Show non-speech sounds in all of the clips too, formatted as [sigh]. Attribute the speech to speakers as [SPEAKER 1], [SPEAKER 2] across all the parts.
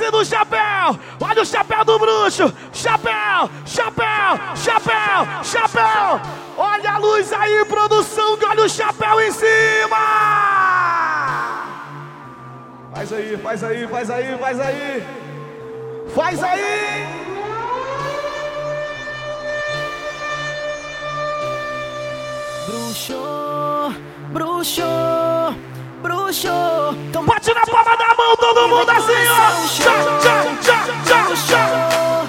[SPEAKER 1] fazendo o chapéu. Olha o chapéu do bruxo. Chapéu, chapéu, chapéu, chapéu. Olha a luz aí, produção, olha o chapéu em cima. Faz aí, faz aí, faz aí, faz aí. Faz aí.
[SPEAKER 2] Bruxo, bruxo, bruxo.
[SPEAKER 1] Bate na palma da mão, todo mundo assim, ó. Tchá, tchá, tchá, tchá, tchá.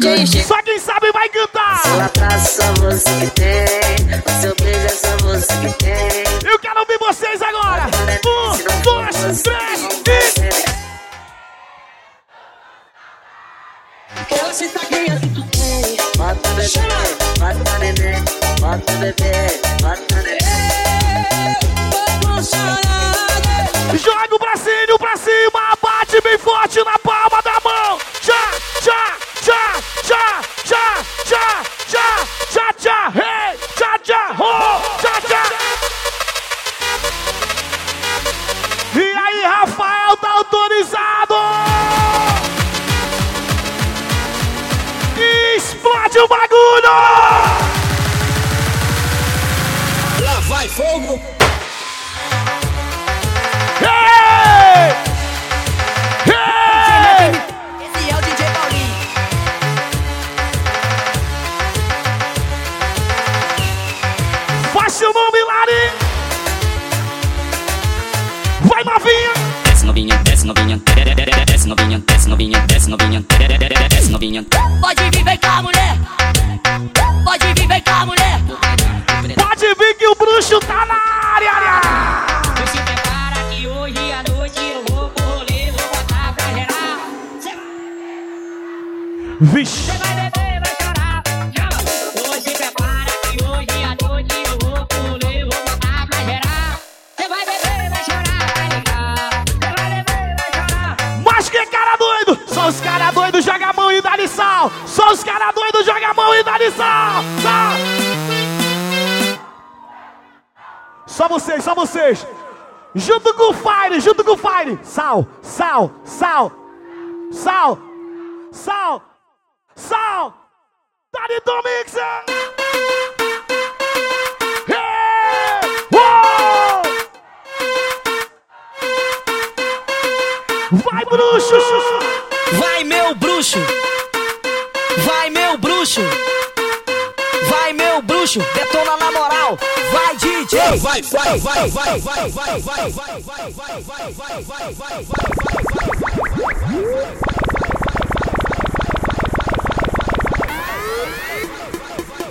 [SPEAKER 3] Consigo.
[SPEAKER 1] Só quem sabe vai cantar!
[SPEAKER 3] Seu abraço só você que tem, o seu beijo é só você que tem.
[SPEAKER 1] Eu quero ouvir vocês agora! Um, dois, três e...
[SPEAKER 3] Quero sentar criança que tu tem. Bota o bebê, bota o neném, bota o bebê, bota o neném.
[SPEAKER 1] Joga o bracinho pra cima, bate bem forte na palma da cha rei, cha cha ho, cha cha. E aí, Rafael tá da
[SPEAKER 2] Autoridade? Vai,
[SPEAKER 1] vai,
[SPEAKER 4] vai, vai, vai, vai, vai, vai, vai,
[SPEAKER 1] vai,
[SPEAKER 2] vai, vai,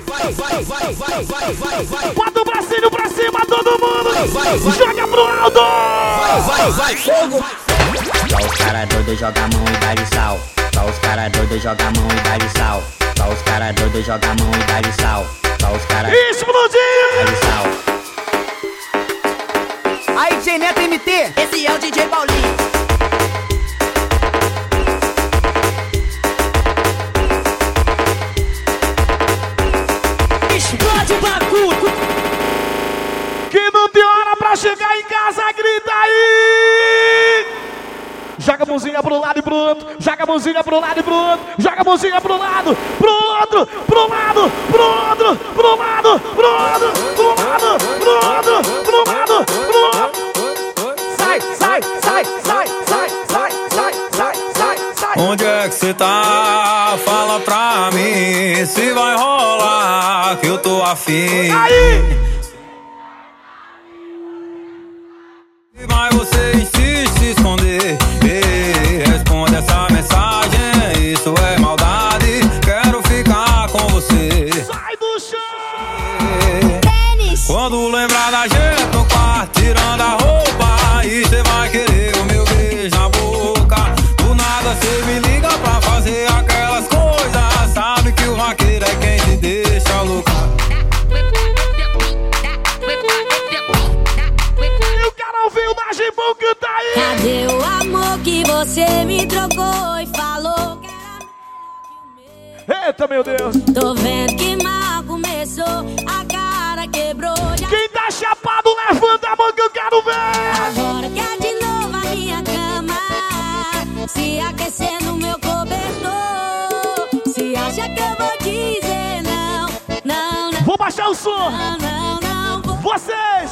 [SPEAKER 2] vai, vai, vai, vai, vai, vai, vai,
[SPEAKER 1] Bota o bracinho pra cima, todo mundo!
[SPEAKER 2] vai, vai.
[SPEAKER 1] Joga pro alto!
[SPEAKER 2] vai, vai, vai, fogo.
[SPEAKER 4] Só os cara doido joga a mão e dá de sal. Só os cara doido joga a mão e dá de sal. Só os cara doido joga a mão e dá de sal. Só os cara dá
[SPEAKER 1] Explodiu!
[SPEAKER 4] de sal.
[SPEAKER 2] Aí, DJ Neto MT. Esse é o DJ Paulinho. Explode o bagulho.
[SPEAKER 1] Que não tem hora pra chegar em casa, grita aí! Joga a mãozinha pro lado e pro outro, joga a mãozinha pro lado e pro outro, joga a mãozinha pro lado, pro outro, pro lado, pro outro, pro lado, pro outro, pro lado, pro outro, pro lado, sai, sai, sai, sai, sai, sai, sai, sai, sai.
[SPEAKER 5] Onde é que cê tá? Fala pra mim se vai rolar que eu tô afim.
[SPEAKER 1] Aí!
[SPEAKER 5] Vai você insiste se esconder. Ei, responde essa mensagem, isso é maldade. Quero ficar com você.
[SPEAKER 1] Sai do chão!
[SPEAKER 5] Quando lembrar da gente.
[SPEAKER 6] Cadê o amor que você me trocou e falou que era
[SPEAKER 1] Eita, meu Deus!
[SPEAKER 6] Tô vendo que mal começou, a cara quebrou. Já
[SPEAKER 1] Quem tá chapado, levanta a mão que eu quero ver!
[SPEAKER 6] agora quer de novo a minha cama. Se aquecer no meu cobertor. Se acha que eu vou dizer não, não, não,
[SPEAKER 1] Vou baixar o som!
[SPEAKER 6] não, não, não.
[SPEAKER 1] Vocês!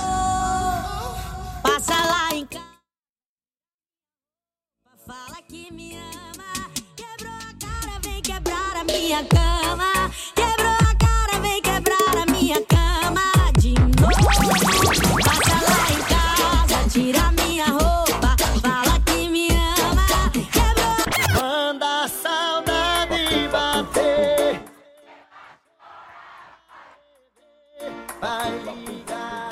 [SPEAKER 6] Minha cama. Quebrou a cara, vem quebrar a minha cama. De novo. Passa lá em casa, tira minha roupa. Fala que me ama. Quebrou
[SPEAKER 1] Manda a saudade bater. Vai ligar.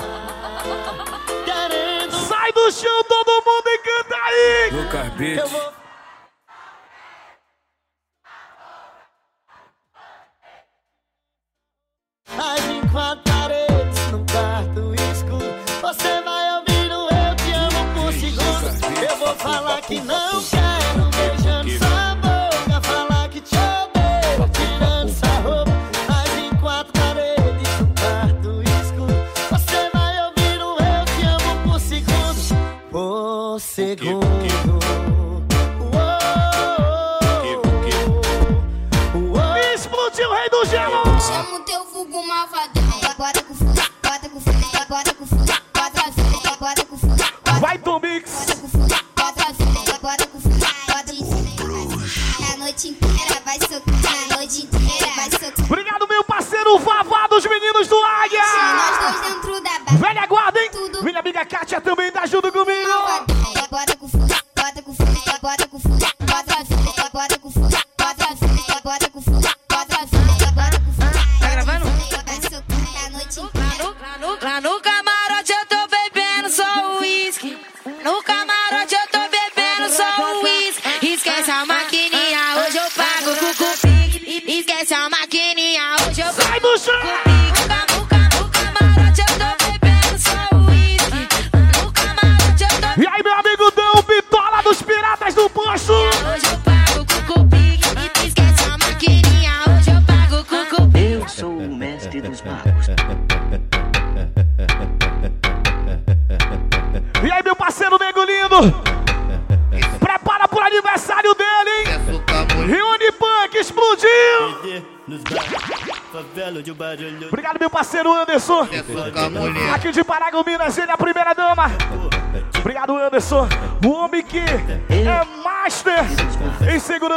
[SPEAKER 1] Querendo. Sai do chão, todo mundo e canta aí!
[SPEAKER 5] Lucas Beat.
[SPEAKER 1] As em quatro paredes num quarto escuro. Você vai ouvir o Eu Te Amo por segundo. Eu vou falar que não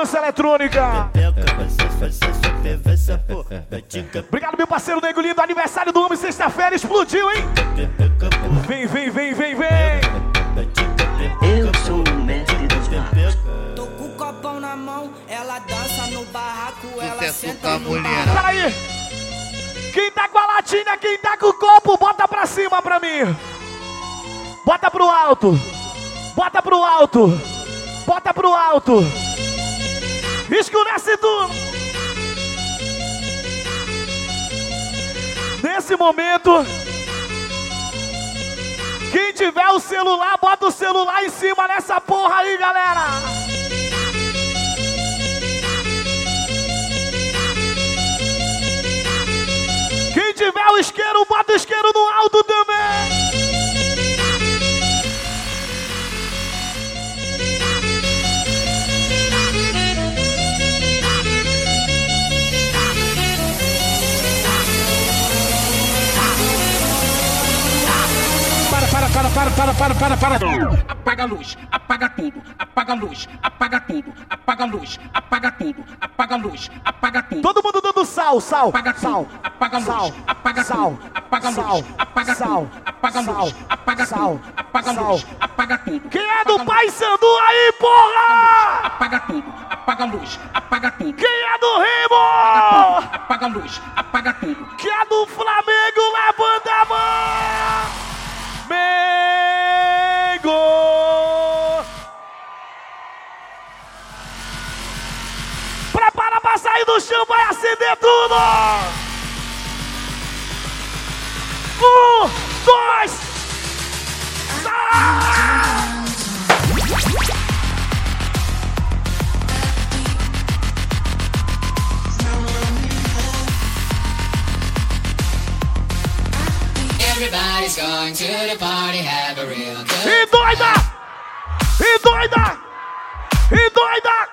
[SPEAKER 1] segurança eletrônica! Obrigado, meu parceiro Nego Lindo, aniversário do homem, sexta-feira, explodiu, hein? Vem, vem, vem, vem, vem!
[SPEAKER 2] Eu sou o mestre dos magos.
[SPEAKER 7] Tô com o copão na mão, ela dança no barraco, ela senta no
[SPEAKER 1] Peraí! Quem tá com a latinha, quem tá com o copo, bota pra cima pra mim! Bota pro alto! Bota pro alto! Bota pro alto! Escurece tudo! Nesse momento, quem tiver o celular, bota o celular em cima nessa porra aí, galera! Quem tiver o isqueiro, bota o isqueiro no alto também.
[SPEAKER 8] Para, para,
[SPEAKER 1] para, para, para.
[SPEAKER 8] Apaga a luz, apaga tudo, apaga a luz, apaga tudo, apaga a luz, apaga tudo, apaga a luz, apaga tudo.
[SPEAKER 1] Todo mundo dando sal, sal,
[SPEAKER 8] Apaga
[SPEAKER 1] sal,
[SPEAKER 8] apaga a luz,
[SPEAKER 1] sal,
[SPEAKER 8] apaga
[SPEAKER 1] sal,
[SPEAKER 8] apaga
[SPEAKER 1] sal,
[SPEAKER 8] apaga
[SPEAKER 1] sal,
[SPEAKER 8] apaga
[SPEAKER 1] sal,
[SPEAKER 8] luz, apaga
[SPEAKER 1] sal,
[SPEAKER 8] apaga
[SPEAKER 1] sal.
[SPEAKER 8] luz, apaga tudo.
[SPEAKER 1] Quem é do Pai Sandu aí, porra?
[SPEAKER 8] Apaga tudo, apaga a luz, apaga tudo.
[SPEAKER 1] Quem é do Remo?
[SPEAKER 8] Apaga a luz, apaga tudo.
[SPEAKER 1] Quem é do Flamengo, levanta a mão! Mengo! Prepara pra sair do chão, vai acender tudo! Um, dois, sai!
[SPEAKER 9] Everybody's going to the party, have a real good
[SPEAKER 1] E doida! E doida! E doida!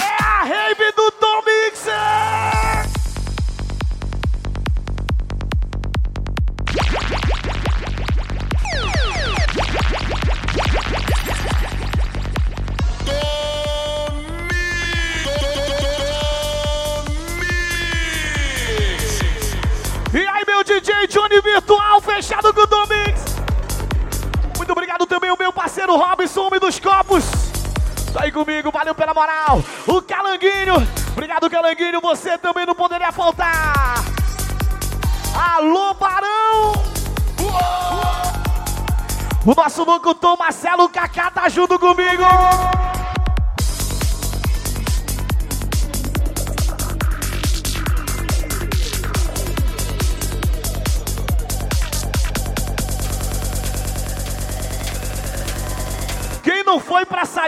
[SPEAKER 1] É a rave do Tom Mixer! E Johnny Virtual, fechado com o Tom Mix! Muito obrigado também o meu parceiro Robson, homem dos copos. Tá aí comigo, valeu pela moral. O Calanguinho, obrigado Calanguinho, você também não poderia faltar. Alô, Barão. O nosso locutor Marcelo Kaká tá junto comigo.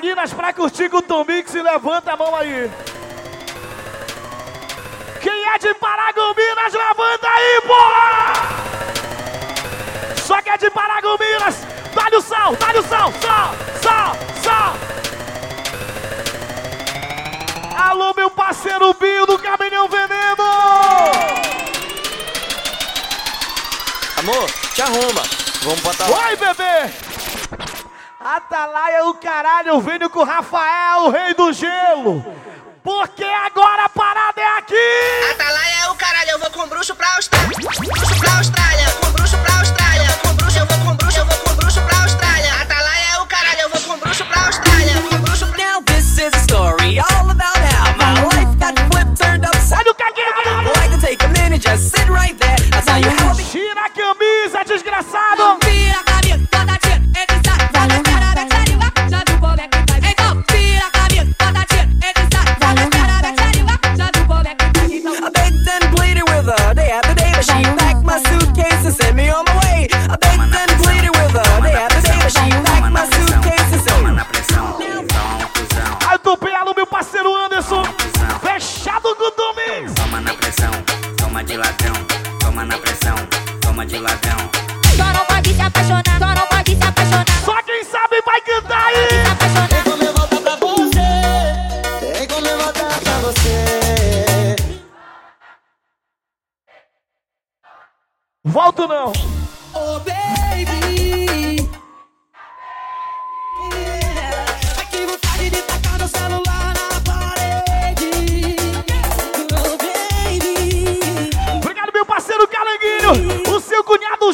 [SPEAKER 1] Foi pra curtir com o Tom Mix, levanta a mão aí. Quem é de Paragominas, levanta aí, porra! Só que é de Paragominas, dá-lhe o sal, dá-lhe o sal, sal, sal, sal. Alô, meu parceiro Binho do Caminhão Veneno!
[SPEAKER 10] Amor, te arruma. Vamos botar.
[SPEAKER 1] Oi, bebê! Atalaia o caralho, eu venho com o Rafael, o rei do gelo. Porque agora a parada é aqui!
[SPEAKER 4] Atalaia é o caralho, eu vou com bruxo pra Austrália. Bruxo pra Austrália,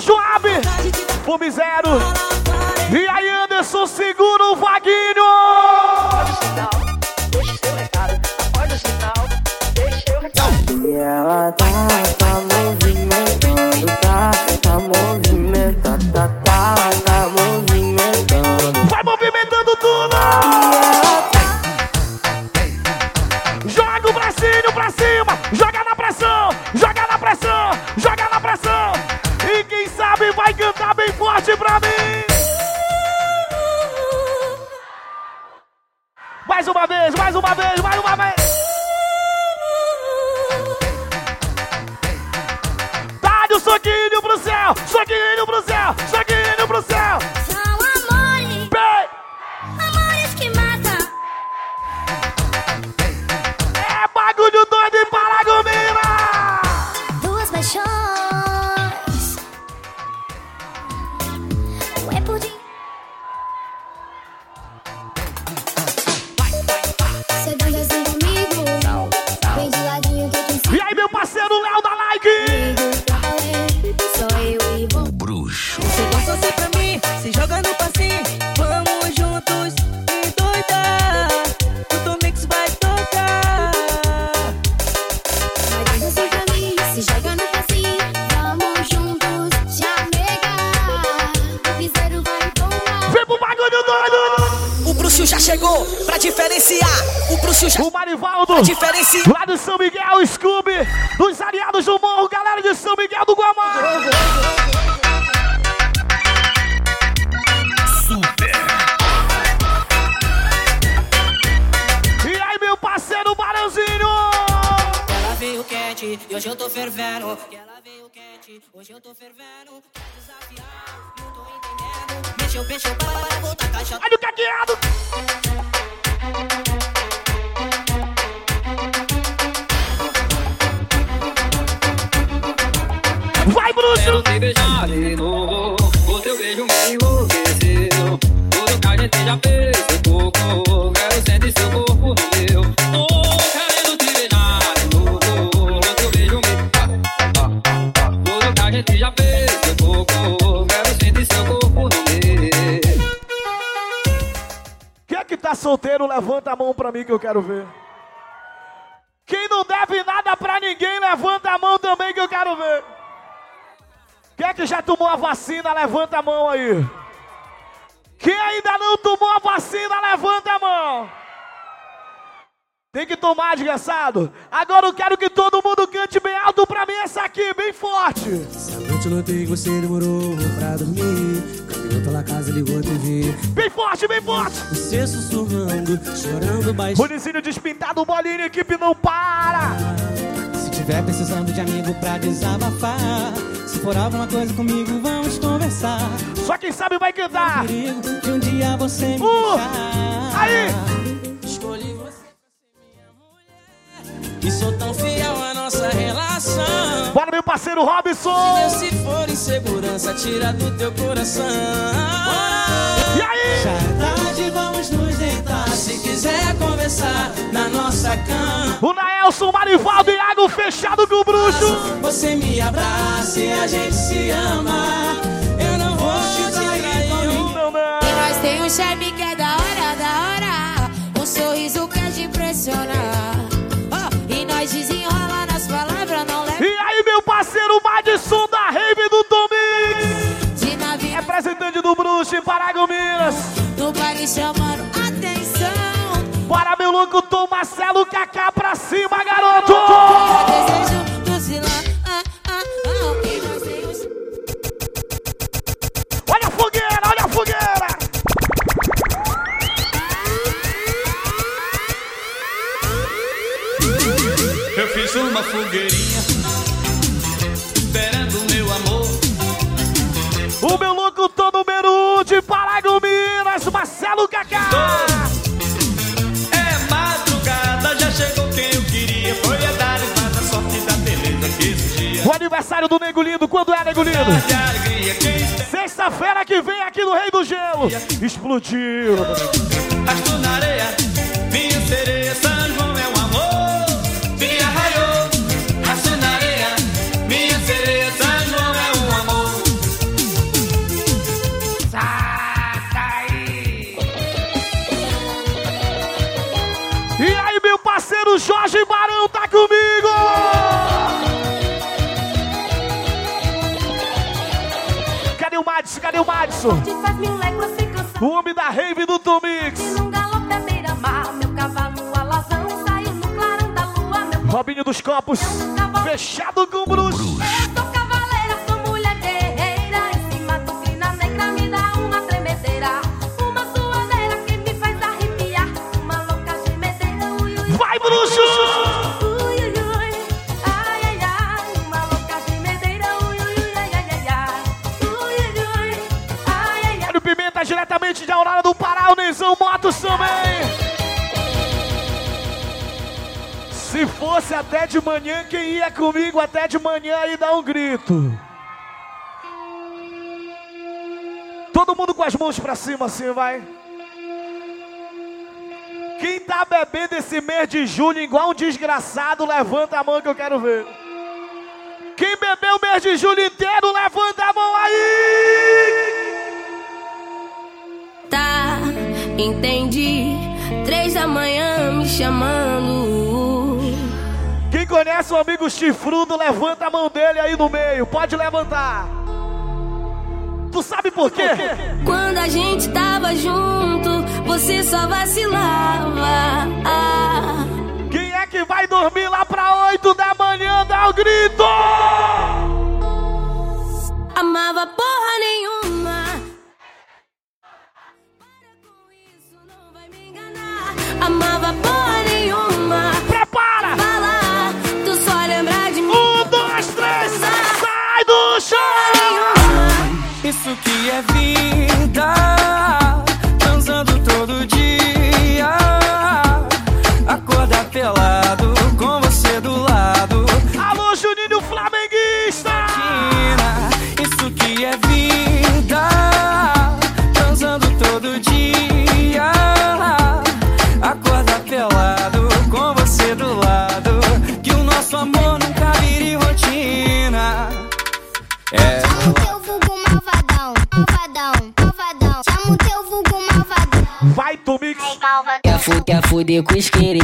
[SPEAKER 1] Joab! Fome zero! E aí, Anderson, segura o Vaguinho!
[SPEAKER 5] Sentir seu corpo de beijo já pouco. Quero sentir seu corpo.
[SPEAKER 1] Quem é que tá solteiro, levanta a mão pra mim que eu quero ver. Quem não deve nada pra ninguém, levanta a mão também que eu quero ver. Quem é que já tomou a vacina, levanta a mão aí. Quem ainda não tomou a vacina, levanta a mão. Tem que tomar, desgraçado. Agora eu quero que todo mundo cante bem alto pra mim essa aqui, bem forte.
[SPEAKER 11] Essa noite eu notei que você demorou pra dormir. Caminhou pela casa, ligou a TV.
[SPEAKER 1] Bem forte, bem forte.
[SPEAKER 11] Você sussurrando, chorando baixo.
[SPEAKER 1] Munizinho despintado, bolinha, equipe não para.
[SPEAKER 11] Se tiver precisando de amigo pra desabafar. Se for alguma coisa comigo, vamos conversar.
[SPEAKER 1] Só quem sabe vai cantar.
[SPEAKER 11] Perigo de um dia você me
[SPEAKER 1] Uh,
[SPEAKER 11] deixar.
[SPEAKER 1] aí.
[SPEAKER 11] E sou tão fiel à nossa relação.
[SPEAKER 1] Bora, meu parceiro Robson.
[SPEAKER 11] Deus, se for insegurança, tira do teu coração.
[SPEAKER 1] E aí?
[SPEAKER 11] Já é tarde, vamos nos deitar. Se quiser conversar na nossa cama.
[SPEAKER 1] O Naelson, Marivaldo e Iago fechado com o bruxo.
[SPEAKER 11] Você me abraça e a gente se ama. Eu não vou te trair.
[SPEAKER 1] Não, não.
[SPEAKER 12] E nós tem um chefe que é
[SPEAKER 1] Madison da Rave do Tomix. Representante do bruxo em Paragominas.
[SPEAKER 12] No baile chamando atenção.
[SPEAKER 1] Bora, meu louco Tom Marcelo Kaká pra cima, garoto.
[SPEAKER 12] Desejo do Zilã. Ah, ah, ah.
[SPEAKER 1] Olha a fogueira, olha a fogueira.
[SPEAKER 5] Eu fiz uma fogueirinha.
[SPEAKER 1] Número 1 de Paragominas, Marcelo Kaká.
[SPEAKER 5] É madrugada, já chegou quem eu queria. Foi a dar mas a sorte da beleza que existia.
[SPEAKER 1] O aniversário do Nego Lindo, quando é, Nego Lindo? Sexta-feira que vem aqui no Rei do Gelo. Explodiu.
[SPEAKER 5] Arrastou na areia, minha sereia, São João
[SPEAKER 1] Madison? Cadê o Madison? O homem da rave do
[SPEAKER 13] lua, meu
[SPEAKER 1] Robinho dos Copos. Fechado com o bruxo. Também. Se fosse até de manhã, quem ia comigo até de manhã aí dá um grito. Todo mundo com as mãos pra cima assim, vai. Quem tá bebendo esse mês de julho igual um desgraçado, levanta a mão que eu quero ver. Quem bebeu o mês de julho inteiro, levanta a mão aí!
[SPEAKER 12] Entendi. Três da manhã me chamando.
[SPEAKER 1] Quem conhece o amigo chifrudo, levanta a mão dele aí no meio. Pode levantar. Tu sabe por quê?
[SPEAKER 12] Quando a gente tava junto,
[SPEAKER 14] você só vacilava.
[SPEAKER 1] Quem é que vai dormir lá pra 8 da manhã? Dá o grito!
[SPEAKER 14] amava porra nenhuma. Amava porra nenhuma.
[SPEAKER 1] Prepara!
[SPEAKER 14] Fala, tu só lembra de mim.
[SPEAKER 1] Um, dois, três, sai do chão!
[SPEAKER 11] Isso que é vida,
[SPEAKER 15] fu quer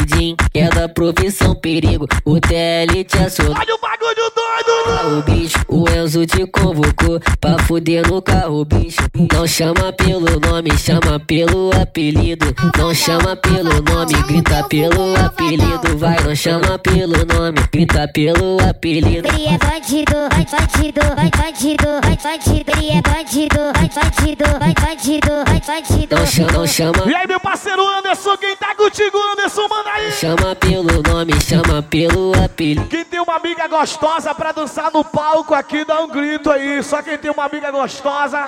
[SPEAKER 15] da profissão perigo. O TL te assola.
[SPEAKER 1] Olha o bagulho doido!
[SPEAKER 15] O bicho, o Enzo te convocou pra fuder no carro, bicho. Não chama pelo nome, chama pelo apelido. Não chama pelo nome, grita pelo apelido. Vai, não chama pelo nome, grita pelo apelido.
[SPEAKER 16] Ele é bandido, vai bandido, vai bandido, vai bandido. Ele é bandido, vai bandido, vai bandido, vai bandido.
[SPEAKER 15] Não chama, não chama,
[SPEAKER 1] E aí, meu parceiro Anderson, quem tá contigo, Anderson, manda aí!
[SPEAKER 15] chama pelo nome, chama pelo apelido.
[SPEAKER 1] Quem tem uma amiga gostosa pra dançar no palco aqui, dá um grito aí. Só quem tem uma amiga gostosa.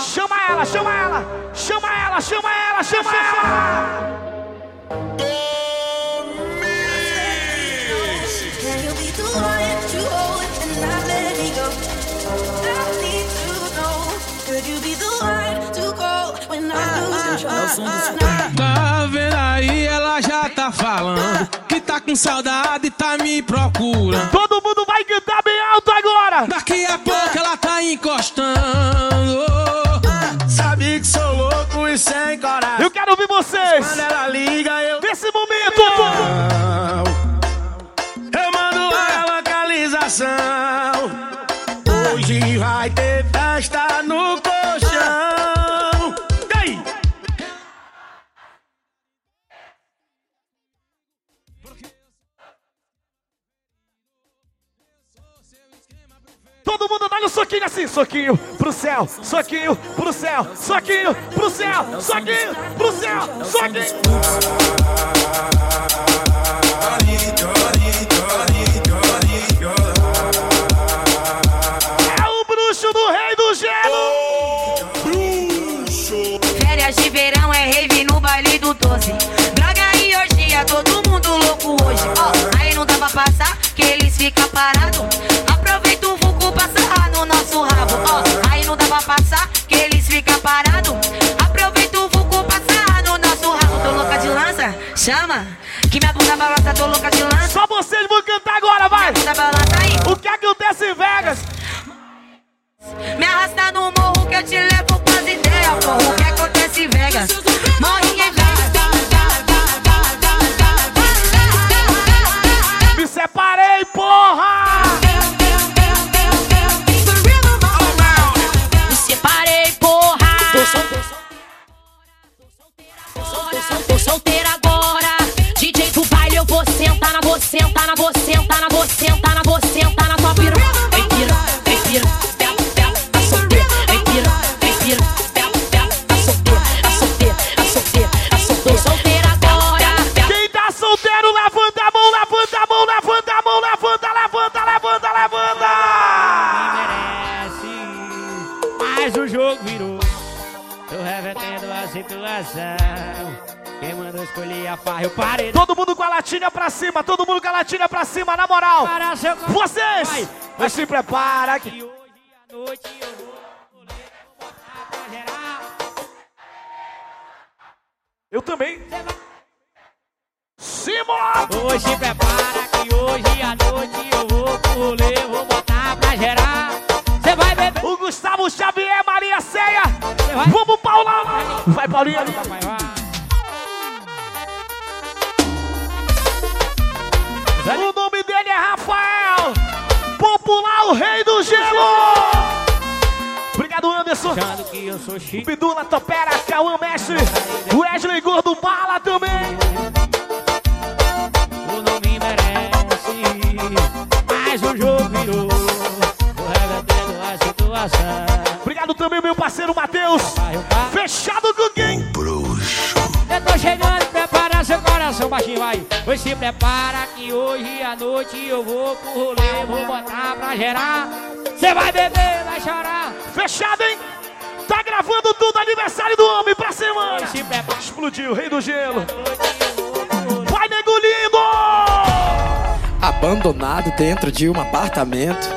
[SPEAKER 1] Chama ela, chama ela! Chama ela, chama ela, chama ela!
[SPEAKER 13] Can you be the one to hold and not let me go? I need to know. Could you be the one to go when I lose control?
[SPEAKER 17] Tá vendo aí, ela já tá falando que tá com saudade e tá me procurando.
[SPEAKER 1] Todo mundo vai cantar bem alto agora!
[SPEAKER 17] Daqui a pouco ela tá encostando. Sabe que sou louco e sem coragem.
[SPEAKER 1] Eu quero ouvir vocês!
[SPEAKER 17] Quando ela liga, eu.
[SPEAKER 1] Nesse momento!
[SPEAKER 17] Eu mando a localização. Hoje vai ter
[SPEAKER 1] Todo mundo dá um soquinho assim, soquinho pro céu, soquinho pro céu, soquinho pro céu, soquinho pro céu, soquinho. É o bruxo do rei do gelo.
[SPEAKER 18] Férias de verão é rave no baile do 12. Droga e orgia, todo mundo louco hoje. Ó, aí não dá pra passar, que eles ficam parados. Passar, que eles ficam parados. Aproveita o vulco pra sarrar no nosso rabo. Tô louca de lança? Chama. Que minha bunda balança, tô louca de lança.
[SPEAKER 1] Só vocês vão cantar agora, vai! O que acontece em Vegas?
[SPEAKER 18] Me arrasta no morro que eu te levo pras ideias. O que acontece em Vegas? Morre em Vegas. Sentar na vou sentar na vou sentar na vou sentar na vou sentar na tua piroca. Vem pira, vem pira, pela, pela, tá solteira. Vem pira, vem pira, pela, pela, tá solteira. Tá solteira, tá solteira, tá solteira. Solteira agora.
[SPEAKER 1] Quem tá solteiro, levanta a mão, levanta a mão, levanta a mão, levanta, levanta, levanta, levanta!
[SPEAKER 19] Mas o jogo virou. Tô revertendo a situação. Quem mandou escolher a farra, eu parei.
[SPEAKER 1] Todo mundo com a latinha pra cima, todo mundo com a latinha pra cima, na moral! Vocês!
[SPEAKER 19] Vai.
[SPEAKER 1] Mas se prepara que...
[SPEAKER 19] hoje à noite eu vou.
[SPEAKER 1] Eu também. Simon!
[SPEAKER 19] Hoje se prepara que hoje à noite eu vou rolê, vou botar pra gerar. Cê vai beber.
[SPEAKER 1] O Gustavo Xavier, Maria Ceia! Vamos, Paulão! Vai, Paulinho!
[SPEAKER 19] Vai, vai.
[SPEAKER 1] O nome dele é Rafael! Popular, o rei do gelo! Obrigado, Anderson! Bidula, Topera, Cauã, Mestre. Wesley Gordo, Bala também.
[SPEAKER 19] Tu não me merece. Mas o jogo virou.
[SPEAKER 1] Obrigado também, meu parceiro Matheus. Fechado com quem?
[SPEAKER 19] Eu tô chegando, prepara seu coração, baixinho, vai. Pois se prepara que hoje à noite eu vou pro rolê, vou botar pra gerar. Cê vai beber, vai chorar.
[SPEAKER 1] Fechado, hein? Tá gravando tudo, aniversário do homem pra semana.
[SPEAKER 19] Se prepara.
[SPEAKER 1] Explodiu, rei do gelo. Vai, nego lindo!
[SPEAKER 11] Abandonado dentro de um apartamento.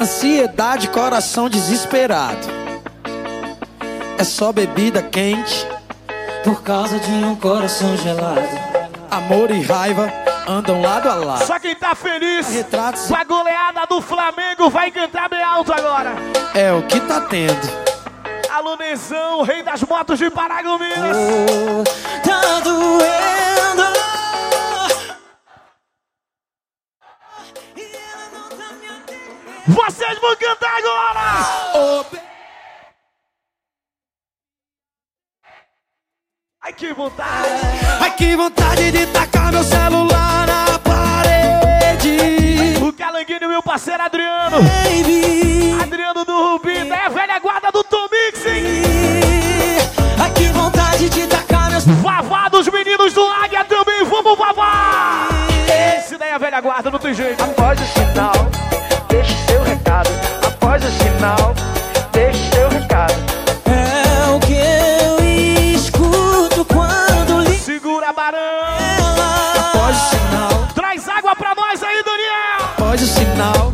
[SPEAKER 11] Ansiedade, coração desesperado. É só bebida quente. Por causa de um coração gelado. Amor e raiva andam lado a lado.
[SPEAKER 1] Só quem tá feliz com a goleada do Flamengo vai cantar bem alto agora.
[SPEAKER 11] É o que tá tendo.
[SPEAKER 1] Alô, Nezão, rei das motos de Paragominas.
[SPEAKER 11] Tá doendo.
[SPEAKER 1] Vocês vão cantar agora! Ai, que vontade!
[SPEAKER 11] Ai, que vontade de tacar meu celular na parede.
[SPEAKER 1] O Calanguinho e meu parceiro Adriano. Adriano do Rubinho, é a velha guarda do Tom Mix, hein?
[SPEAKER 11] Ai, que vontade de tacar meus...
[SPEAKER 1] Vavá dos meninos do Águia também, vamos Vavá! Esse daí é a velha guarda, não tem jeito.
[SPEAKER 20] Após o sinal, deixe seu recado. Após o sinal,
[SPEAKER 11] sinal,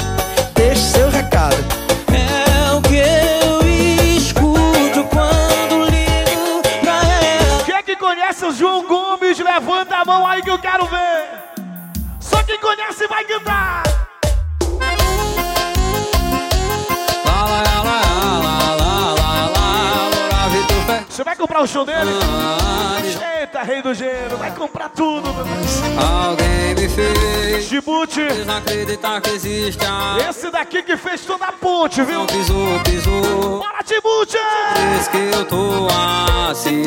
[SPEAKER 11] deixe seu recado. É o que eu escuto quando ligo pra ela.
[SPEAKER 1] Quem é que conhece o João Gomes? Levanta a mão aí que eu quero ver! Só quem conhece vai cantar! Comprar o show dele? Eita, rei do gelo, vai comprar tudo.
[SPEAKER 5] Alguém me fez
[SPEAKER 1] Djibouti,
[SPEAKER 5] desacreditar que existe
[SPEAKER 1] esse daqui que fez toda a ponte, viu?
[SPEAKER 5] Pisou, pisou,
[SPEAKER 1] Bora, Djibouti!
[SPEAKER 5] diz que eu tô assim.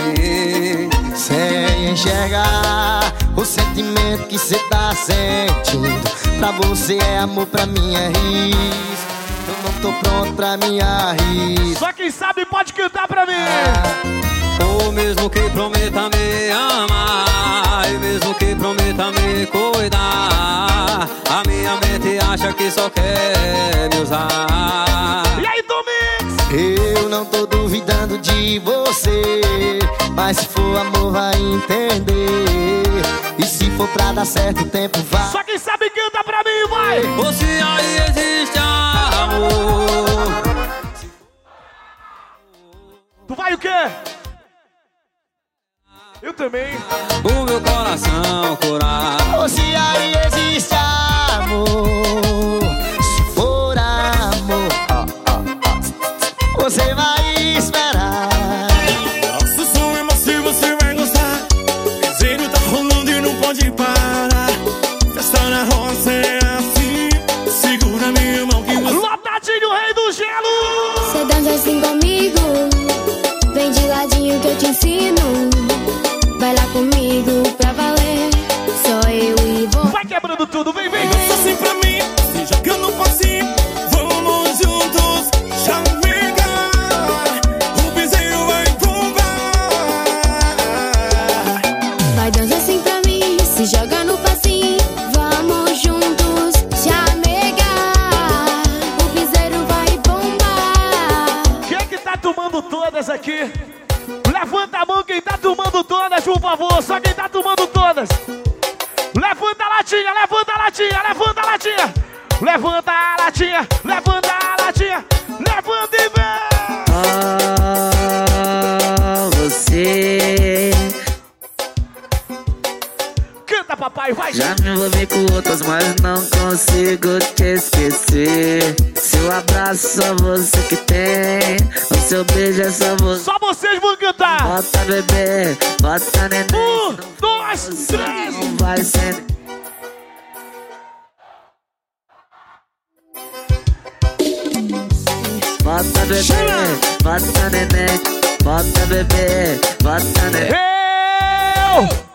[SPEAKER 21] Sem enxergar o sentimento que cê tá sentindo. Pra você é amor, pra mim é risco. Tô pronto pra me arriscar.
[SPEAKER 1] Só quem sabe pode cantar pra mim!
[SPEAKER 5] Ou mesmo que prometa me amar, e mesmo que prometa me cuidar, a minha mente acha que só quer me usar.
[SPEAKER 1] E aí, Domingos?
[SPEAKER 21] Eu não tô duvidando de você. Mas se for amor, vai entender. E se for pra dar certo, o tempo vai.
[SPEAKER 1] Só quem sabe canta pra mim, vai!
[SPEAKER 5] Se aí
[SPEAKER 1] vai o quê? Eu também.
[SPEAKER 5] O meu coração curar.
[SPEAKER 21] Ou se aí existe amor.
[SPEAKER 22] Que
[SPEAKER 13] eu te ensino Vai lá comigo pra valer Só eu e você
[SPEAKER 1] Vai quebrando tudo, vem, vem!
[SPEAKER 22] Dança assim pra mim, se jogando passinho. Vamos juntos, chavegar. O piseiro vai bombar.
[SPEAKER 13] Vai dança assim pra mim Se joga no passinho Vamos juntos chamegar O piseiro vai bombar
[SPEAKER 1] Quem é que tá tomando todas aqui? Tomando todas, por favor. Só quem tá tomando todas. Levanta a latinha, levanta a latinha, levanta a latinha. Levanta a latinha, levanta a latinha. Levanta e vem.
[SPEAKER 21] Ah, você
[SPEAKER 1] Canta, papai, vai.
[SPEAKER 21] Já me envolvi com outras, mas não consigo te esquecer. Seu abraço só você que tem. O seu beijo é só você.
[SPEAKER 1] Só vocês vão cantar.
[SPEAKER 21] Bota bebê, bota neném.
[SPEAKER 1] Um, dois, três.
[SPEAKER 21] Não vai ser.
[SPEAKER 23] bota bebê, bota neném, bota bebê, bota neném.
[SPEAKER 17] Tá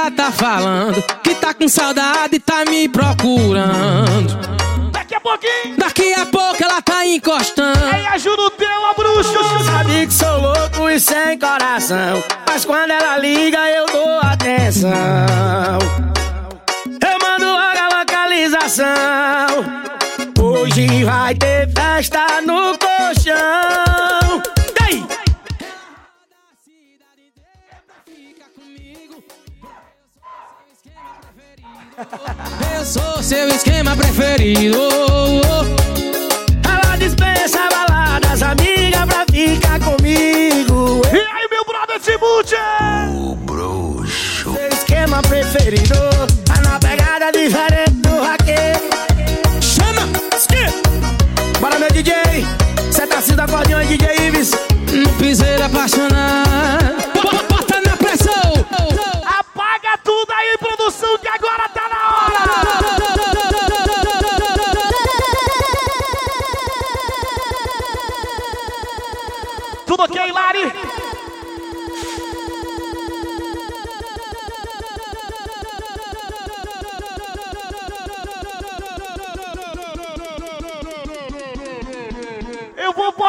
[SPEAKER 17] ela tá falando que tá com saudade e tá me procurando.
[SPEAKER 1] Daqui a pouquinho.
[SPEAKER 17] Daqui a pouco ela tá encostando.
[SPEAKER 1] Aí ajuda o teu, a bruxo.
[SPEAKER 24] Sabe que sou louco e sem coração. Mas quando ela liga, eu dou atenção. Eu mando logo a localização. Hoje vai ter festa no colchão.
[SPEAKER 17] Eu sou seu esquema preferido.
[SPEAKER 24] Ela dispensa baladas, amiga, pra ficar comigo.
[SPEAKER 1] E aí, meu brother Timute?
[SPEAKER 24] O bruxo. Seu esquema preferido. Tá na pegada diferente do raqueiro. Chama! Ski! Bora, meu DJ. Cê tá sendo acordeão, DJ Ives.
[SPEAKER 17] No piseiro apaixonado.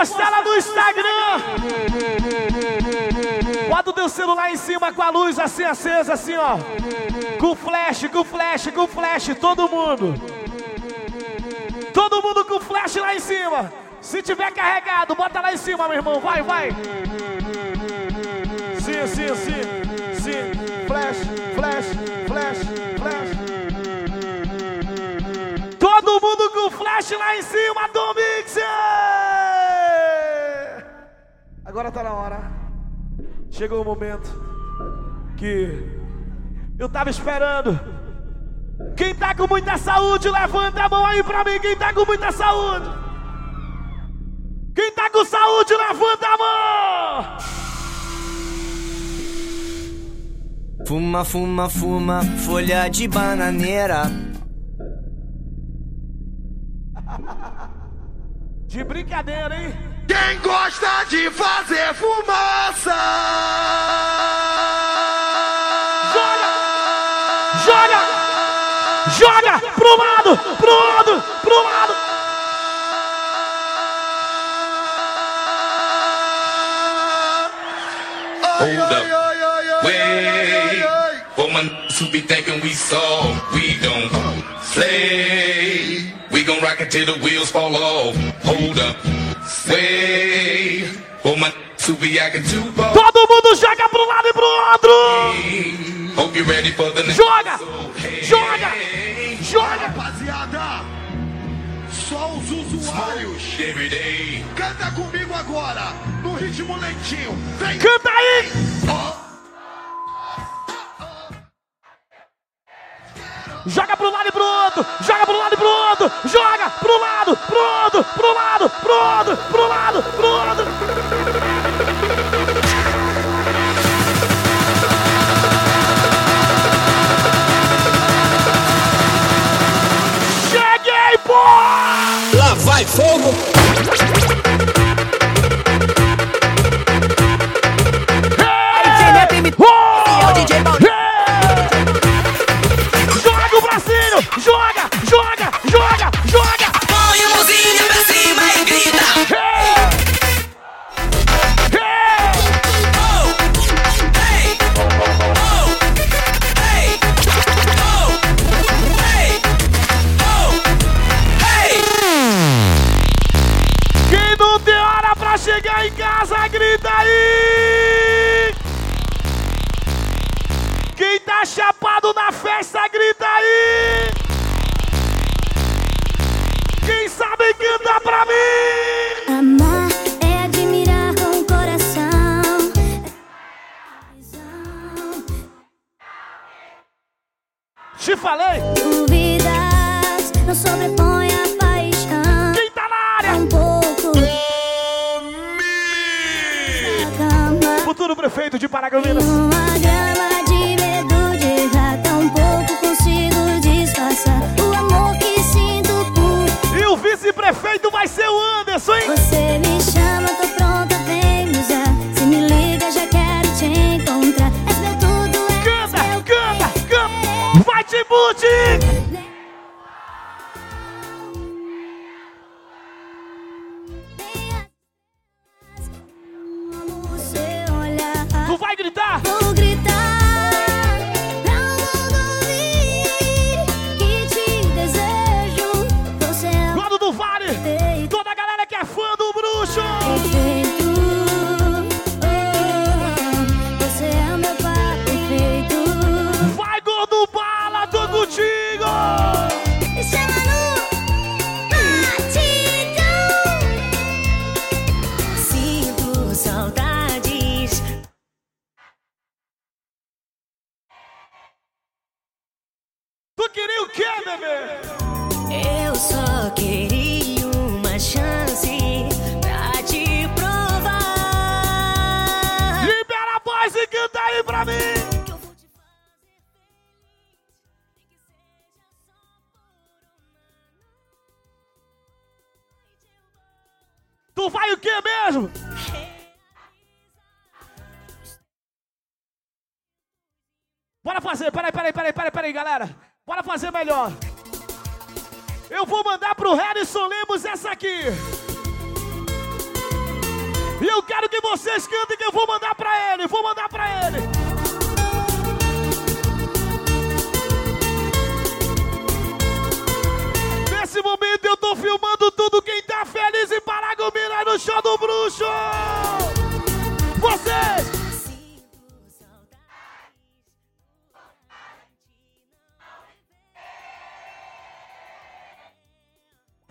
[SPEAKER 1] Postar lá no Instagram. Bota o teu celular em cima com a luz assim acesa, assim, ó. Com flash, com flash, com flash, todo mundo. Todo mundo com flash lá em cima. Se tiver carregado, bota lá em cima, meu irmão. Vai, vai. Sim, sim, sim. Sim. Flash, flash, flash, flash. Todo mundo com flash lá em cima do. Agora tá na hora. Chegou o momento que eu tava esperando. Quem tá com muita saúde, levanta a mão aí pra mim. Quem tá com muita saúde? Quem tá com saúde, levanta a mão!
[SPEAKER 25] Fuma, fuma, fuma, folha de bananeira.
[SPEAKER 1] De brincadeira, hein?
[SPEAKER 26] Quem gosta de fazer fumaça?
[SPEAKER 1] Joga! Joga! Pro lado! Pro lado! Pro lado!
[SPEAKER 27] Hold up. Wait. For my niggas who be thinking we soft, we don't slay. We gon' rock it till the wheels fall off. Hold up. My bold.
[SPEAKER 1] Todo mundo joga pro lado e pro outro!
[SPEAKER 27] Hope you ready for the next.
[SPEAKER 1] Joga! Joga! Joga!
[SPEAKER 26] Rapaziada, só os usuários.
[SPEAKER 27] Every day.
[SPEAKER 26] Canta comigo agora, no ritmo lentinho. Vem!
[SPEAKER 1] Canta aí! Joga pro lado e pro outro! Joga pro lado e pro outro! Joga pro lado, pro outro, pro lado, pro outro, pro lado, pro outro! Cheguei, pô!
[SPEAKER 28] Lá vai fogo!
[SPEAKER 1] Joga! Joga! Joga! Joga!
[SPEAKER 15] Põe a mãozinha pra cima e grita.
[SPEAKER 1] Quem não tem hora pra chegar em casa, grita aí! Tá chapado na festa, grita aí! Quem sabe canta
[SPEAKER 6] pra
[SPEAKER 1] mim! galera. Bora fazer melhor. Eu vou mandar pro Harrison Lemos essa aqui. E eu quero que vocês cantem que eu vou mandar pra ele. Vou mandar pra ele. nesse momento eu tô filmando tudo quem tá feliz em Paragomina no show do bruxo! Vocês!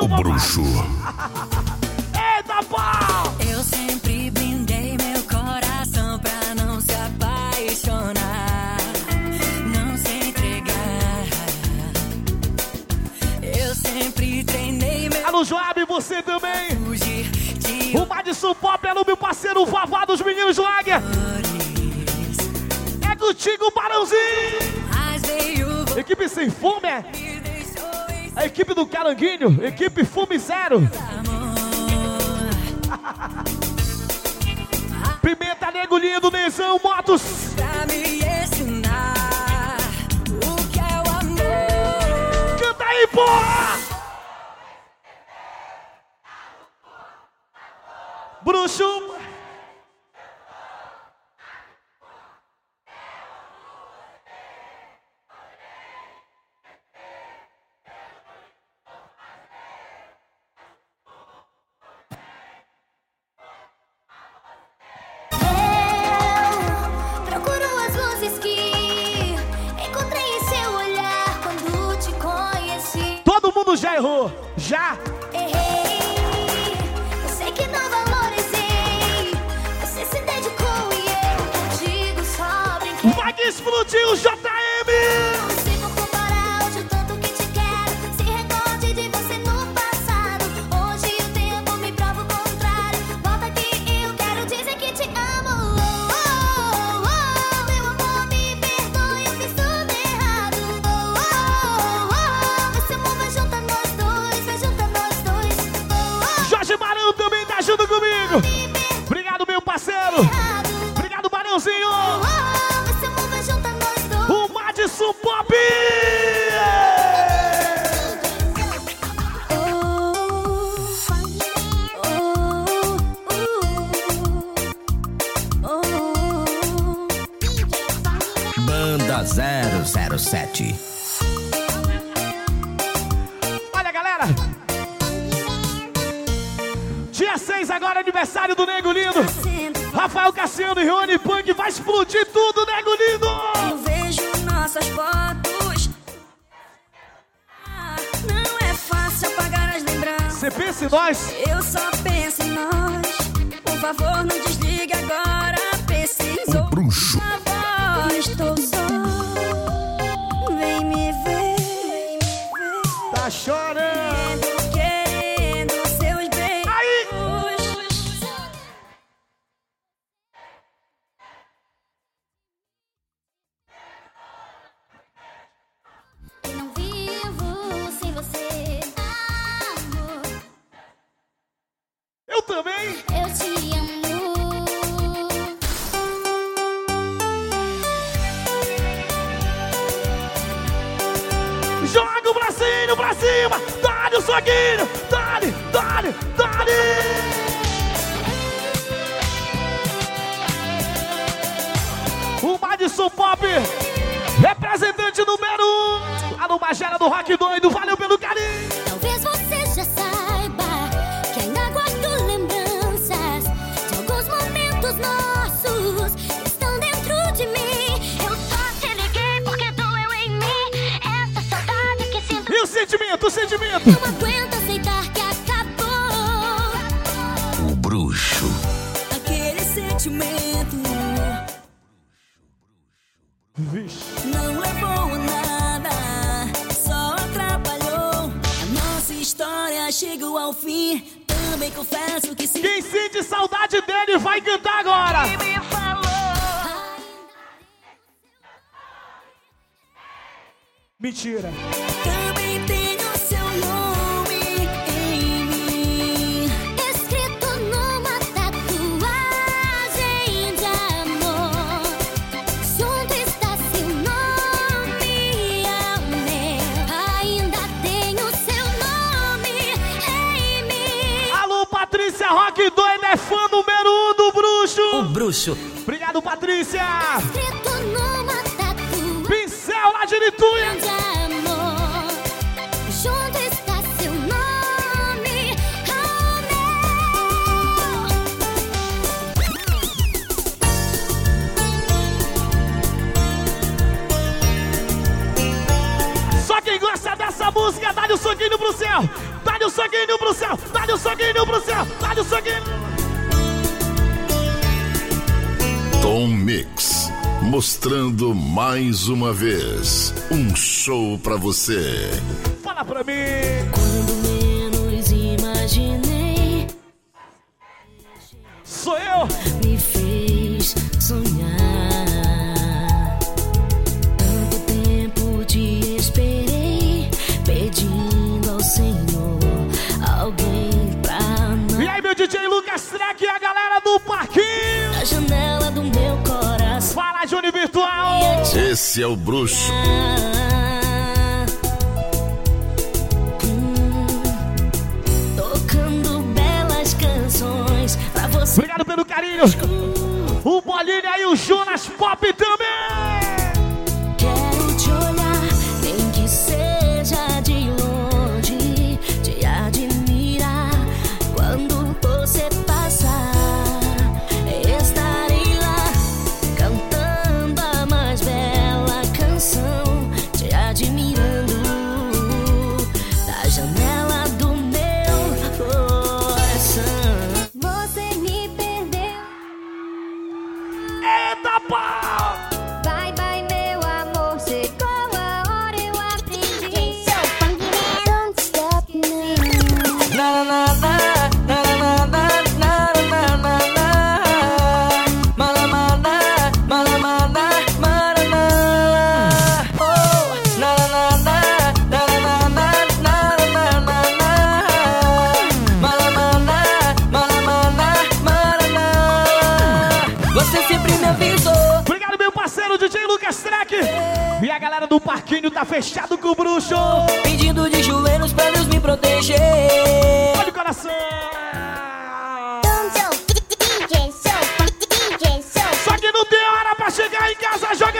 [SPEAKER 1] o
[SPEAKER 29] bruxo.
[SPEAKER 1] Eita, pá!
[SPEAKER 6] Eu sempre brindei meu coração pra não se apaixonar, não se entregar. Eu sempre treinei meu.
[SPEAKER 1] Alô, Joab, você também?
[SPEAKER 6] De...
[SPEAKER 1] É o Madison Pop é no meu parceiro Vavá dos Meninos do Águia. É do
[SPEAKER 6] Tigo Barãozinho.
[SPEAKER 1] Equipe sem fome é a equipe do Caranguinho, equipe Fume Zero. [laughs] Pimenta Nego Lindo, Nezão Motos.
[SPEAKER 6] Pra me ensinar o que é o amor.
[SPEAKER 1] Canta aí, porra! Rafael Cassiano e Rony Punk vai explodir tudo, Nego Lindo.
[SPEAKER 6] Eu vejo nossas fotos. Ah, Não é fácil apagar as lembranças.
[SPEAKER 1] Você pensa em nós?
[SPEAKER 6] Eu só penso em nós. Por favor, não desligue agora. Preciso.
[SPEAKER 29] Bruxo.
[SPEAKER 6] Por favor, estou só.
[SPEAKER 1] Pop. Representante número 1. Um. A do Magera do Rock Doido. Valeu pelo carinho.
[SPEAKER 13] Talvez você já saiba que ainda guardo lembranças de alguns momentos nossos que estão dentro de mim. Eu só te liguei porque doeu em mim essa saudade que sinto.
[SPEAKER 1] E o sentimento, o sentimento.
[SPEAKER 6] Ao fim. Também confesso que se
[SPEAKER 1] Quem sente saudade dele vai cantar agora.
[SPEAKER 6] me falou.
[SPEAKER 1] Mentira.
[SPEAKER 6] Também tenho
[SPEAKER 1] é fã número 1 um do bruxo.
[SPEAKER 30] O bruxo.
[SPEAKER 1] Obrigado, Patrícia. Pincel lá de Lituia.
[SPEAKER 13] de amor. Junto está seu nome ao
[SPEAKER 1] Só quem gosta dessa música, dá-lhe o soquinho pro céu. Dá-lhe o soquinho pro céu. Dá-lhe o soquinho pro céu. Dá-lhe o soquinho.
[SPEAKER 29] Tom Mix. Mostrando mais uma vez um show pra você.
[SPEAKER 1] Fala pra mim.
[SPEAKER 29] Esse é o bruxo.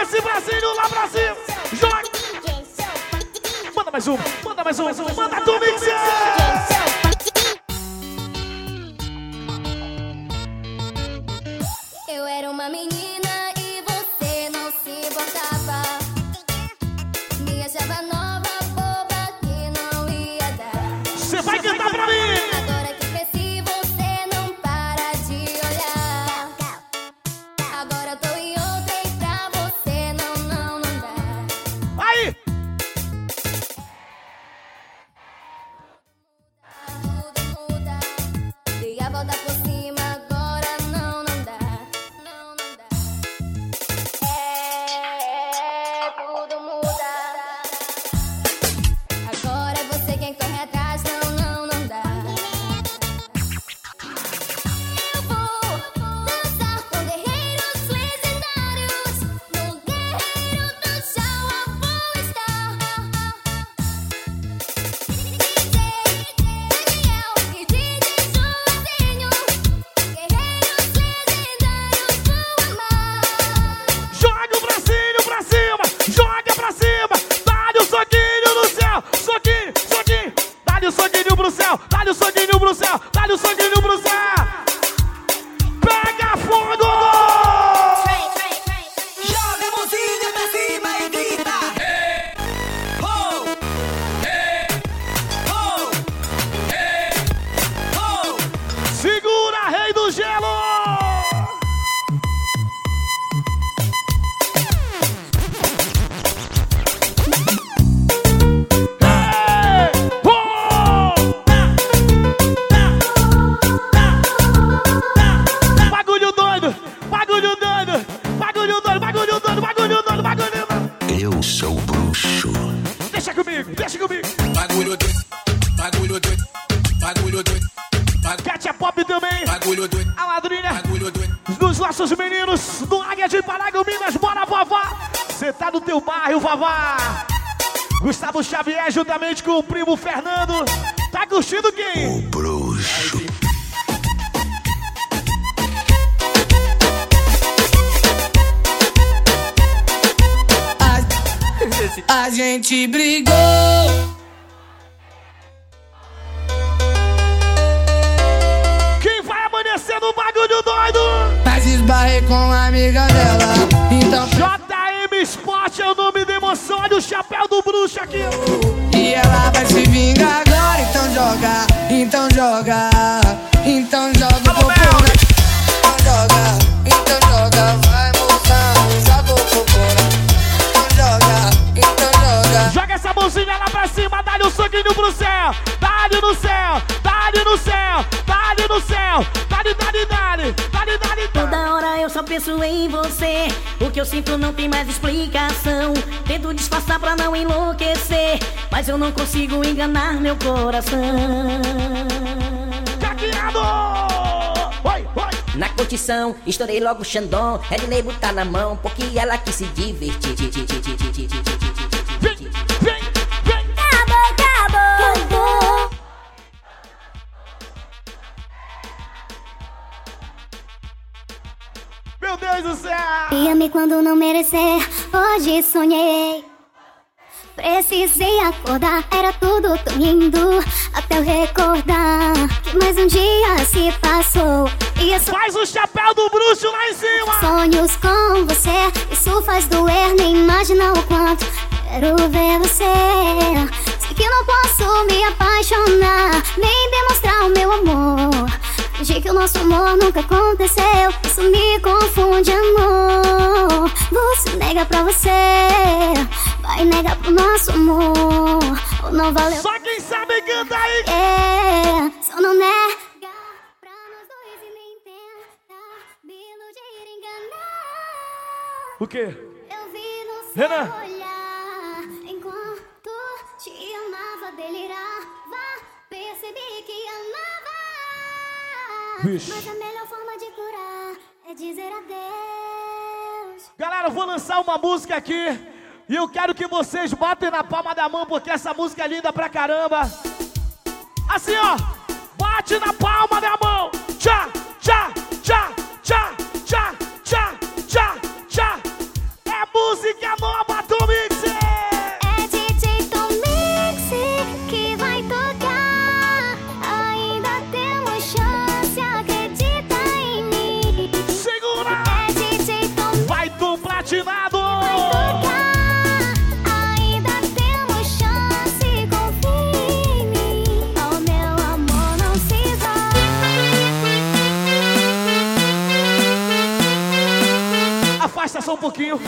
[SPEAKER 1] Esse Brasil lá cima. Joga. Manda mais um, manda mais um, manda tu mixer. Nossos meninos do Águia de Parago, Minas. Bora, vovó. Você tá no teu bairro, vovó. Gustavo Xavier, juntamente com o primo Fernando. Tá curtindo quem?
[SPEAKER 25] Bruxo.
[SPEAKER 17] A gente brigou
[SPEAKER 1] Quem vai amanhecer no bagulho doido?
[SPEAKER 17] Esbarrei com a amiga dela Então
[SPEAKER 1] JM Sport é o nome da emoção. Olha o chapéu do bruxo aqui.
[SPEAKER 17] E ela vai se vingar agora Então joga, então joga Então joga o popô. Então joga, então joga Vai moção, joga o popô. Então joga, então joga
[SPEAKER 1] Joga essa mãozinha lá pra cima, dá-lhe o sanguinho pro céu. Dá-lhe no céu, dá-lhe no céu, dá-lhe no céu. Dá-lhe, dá-lhe, dá-lhe.
[SPEAKER 6] Só penso em você. O que eu sinto não tem mais explicação. Tento disfarçar pra não enlouquecer. Mas eu não consigo enganar meu coração.
[SPEAKER 1] Caqueado! Oi.
[SPEAKER 13] Na curtição, estourei logo o Xandão. Red Label tá na mão, porque ela quis se divertir.
[SPEAKER 1] Meu Deus do céu!
[SPEAKER 13] E ame quando não merecer, hoje sonhei. Precisei acordar, era tudo tão lindo Até eu recordar que mais um dia se passou E só
[SPEAKER 1] Faz o chapéu do bruxo lá em cima
[SPEAKER 13] Sonhos com você, isso faz doer Nem imagina o quanto quero ver você Sei que não posso me apaixonar Nem demonstrar o meu amor Fingir que o nosso amor nunca aconteceu Isso me confunde, amor. Você nega pra você Vai negar pro nosso amor. Ou não valeu.
[SPEAKER 1] Só quem sabe canta aí.
[SPEAKER 13] É, só não nega Pra nós dois e nem tenta Me iludir, enganar.
[SPEAKER 1] O quê?
[SPEAKER 13] Eu vi no seu
[SPEAKER 1] Renan.
[SPEAKER 13] olhar Enquanto te amava, delirava Mas a melhor forma de curar É dizer adeus
[SPEAKER 1] Galera, eu vou lançar uma música aqui e eu quero que vocês batem na palma da mão porque essa música é linda pra caramba. Assim, ó, bate na palma da mão. Só um pouquinho.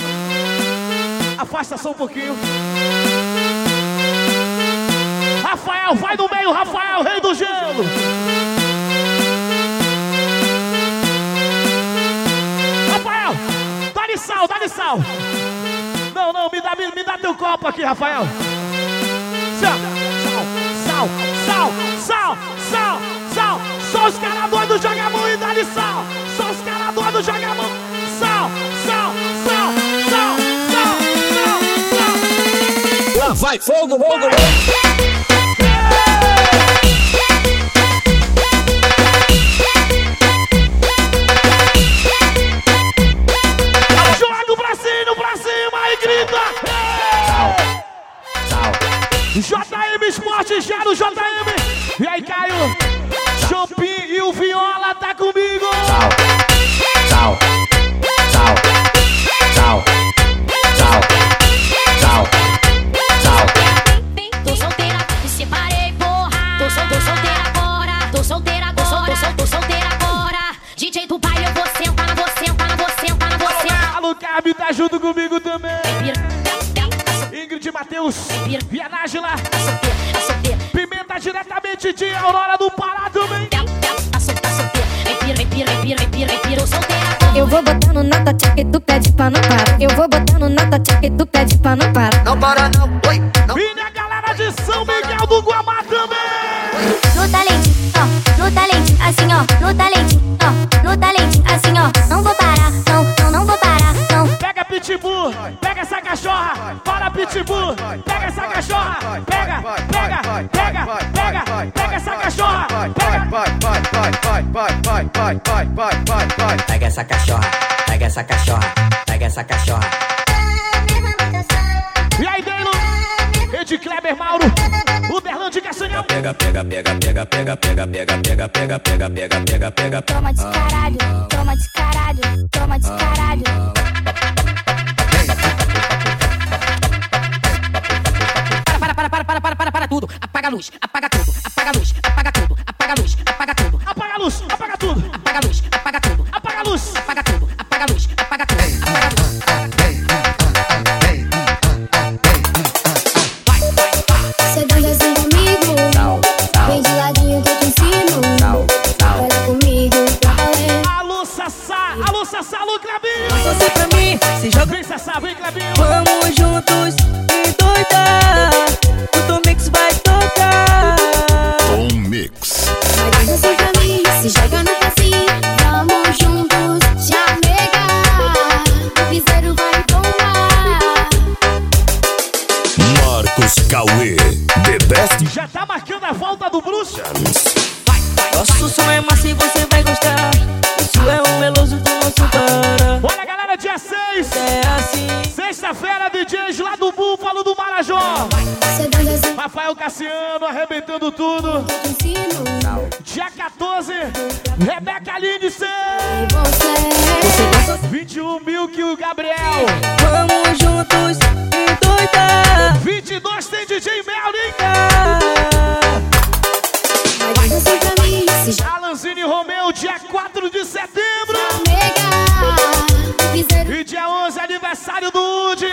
[SPEAKER 1] Afasta só um pouquinho. Rafael, vai no meio, Rafael, rei do gelo. Rafael, dá-lhe sal, dá-lhe sal. Não, não, me dá, me, me dá teu copo aqui, Rafael. Sal, sal, sal, sal, sal, sal. Só os caras doidos jogam a mão e dá-lhe sal. Só os caras doidos jogam a mão. Sal, sal, sal,
[SPEAKER 28] vai fogo, fogo.
[SPEAKER 1] Joga o bracinho pra cima e grita. JM Esporte, já no JM. E aí, Caio? Chopin e o Viola tá Aurora do Pará também.
[SPEAKER 6] Eu vou botando na tua que tu pede pra não parar. Eu vou botando na tua que tu pede pra não parar.
[SPEAKER 21] Não para não, oi, não.
[SPEAKER 1] E a galera de São Miguel do Guamá também.
[SPEAKER 13] No talento, ó, no talento, assim ó, no talento, ó, no talento, assim ó. Não vou parar, não, não, não vou parar, não.
[SPEAKER 1] Pega Pitbull, pega essa cachorra, para Pitbull, pega essa cachorra, pega, pega, pega, pega, pega essa cachorra, pega.
[SPEAKER 21] Pega essa cachorra, pega essa cachorra, pega essa cachorra.
[SPEAKER 1] E aí, Deilo, Ed Kleber Mauro, Uberlândia Castanhão.
[SPEAKER 28] Pega, pega, pega, pega, pega, pega, pega, pega, pega, pega, pega, pega, pega.
[SPEAKER 13] Toma de caralho, toma de caralho, toma de caralho.
[SPEAKER 15] Tudo. Apaga a luz, apaga tudo, apaga a luz, apaga tudo, apaga a luz, apaga tudo.
[SPEAKER 1] Apaga a luz, apaga tudo.
[SPEAKER 15] Apaga a luz, apaga tudo,
[SPEAKER 1] apaga a luz,
[SPEAKER 15] apaga tudo, apaga a luz, apaga tudo, apaga a luz.
[SPEAKER 13] Cê dança assim comigo, vem de ladinho que eu te ensino. Olha comigo.
[SPEAKER 1] Alô, Sassá, alô, Sassá, alô, Clebinho.
[SPEAKER 15] Você pra mim, se joga.
[SPEAKER 1] Vem, Sassá, vem, Clebinho. Cassiano arrebentando tudo. Dia 14, Rebeca Lindsay. 21 mil que o Gabriel.
[SPEAKER 21] Vamos juntos endoidar.
[SPEAKER 1] 22 tem DJ Melvin. Alanzine Romeu, dia 4 de setembro. E dia 11, aniversário do Udi.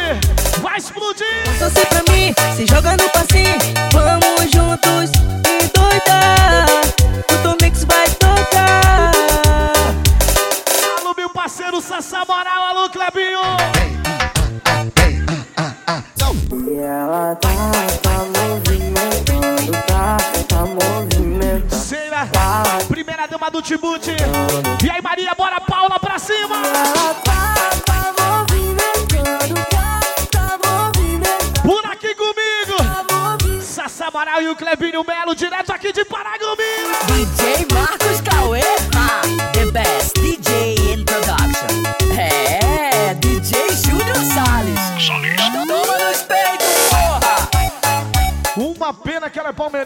[SPEAKER 1] Vai explodir.
[SPEAKER 21] Você pra mim, se joga no passinho. Vamos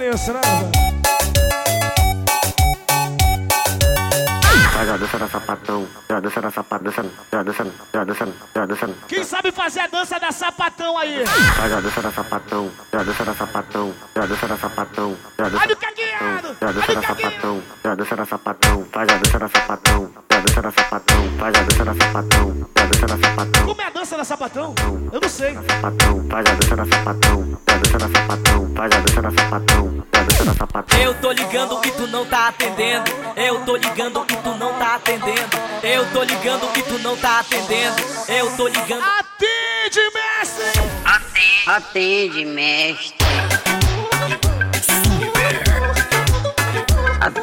[SPEAKER 1] palmeirense, né?
[SPEAKER 18] Faz a dança da sapatão, a dança da sapatão, já dançando, já dançando, já dançando.
[SPEAKER 1] Quem sabe fazer a dança da sapatão aí?
[SPEAKER 18] Faz a dança da sapatão, a dança da
[SPEAKER 21] tô ligando.
[SPEAKER 1] Atende, mestre!
[SPEAKER 3] Atende, mestre.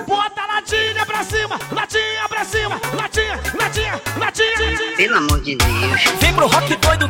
[SPEAKER 1] Bota a latinha pra cima, latinha pra cima, latinha, latinha, latinha.
[SPEAKER 3] Pelo amor de Deus.
[SPEAKER 21] Vem pro rock doido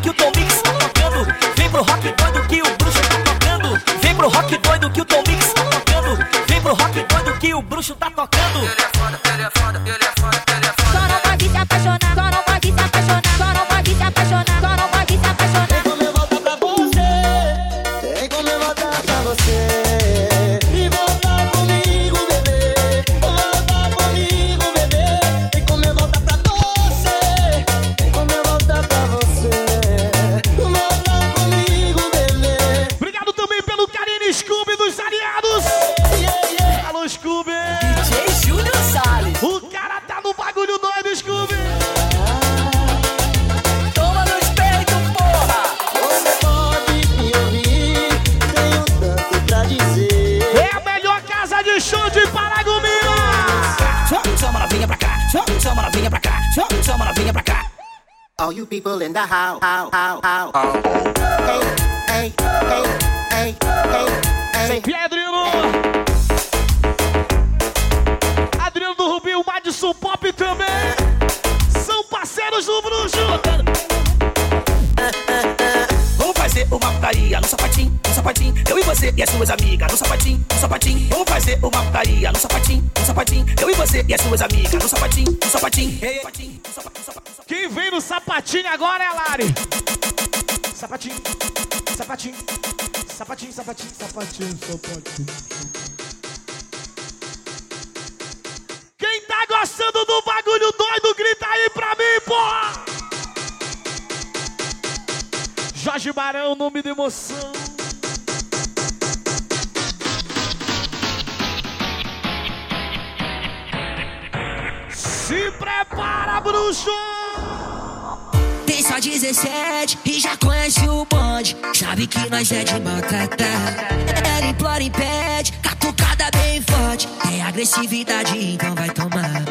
[SPEAKER 31] people in the house, how, how, how. Hey, hey, hey, hey, hey, hey.
[SPEAKER 1] Aí, Adriano? Do Rubinho, o Madison Pop também. São parceiros do Bruxo.
[SPEAKER 21] Vamos fazer uma putaria no sapatinho, no sapatinho. Eu e você e as suas amigas no sapatinho, no sapatinho. Vamos fazer uma putaria no sapatinho, no sapatinho. Eu e você e as suas amigas no sapatinho, no sapatinho. Hey,
[SPEAKER 1] Quem vem no sapatinho agora é a Lari. Sapatinho, sapatinho, sapatinho, sapatinho, sapatinho, sapatinho. Quem tá gostando do bagulho doido, grita aí pra mim, porra! Jorge Barão, nome de emoção. Se prepara, bruxo!
[SPEAKER 21] Só 17 e já conhece o bonde. Sabe que nós é de maltratar. Ela implora e pede, catucada bem forte. Tem agressividade, então vai tomar.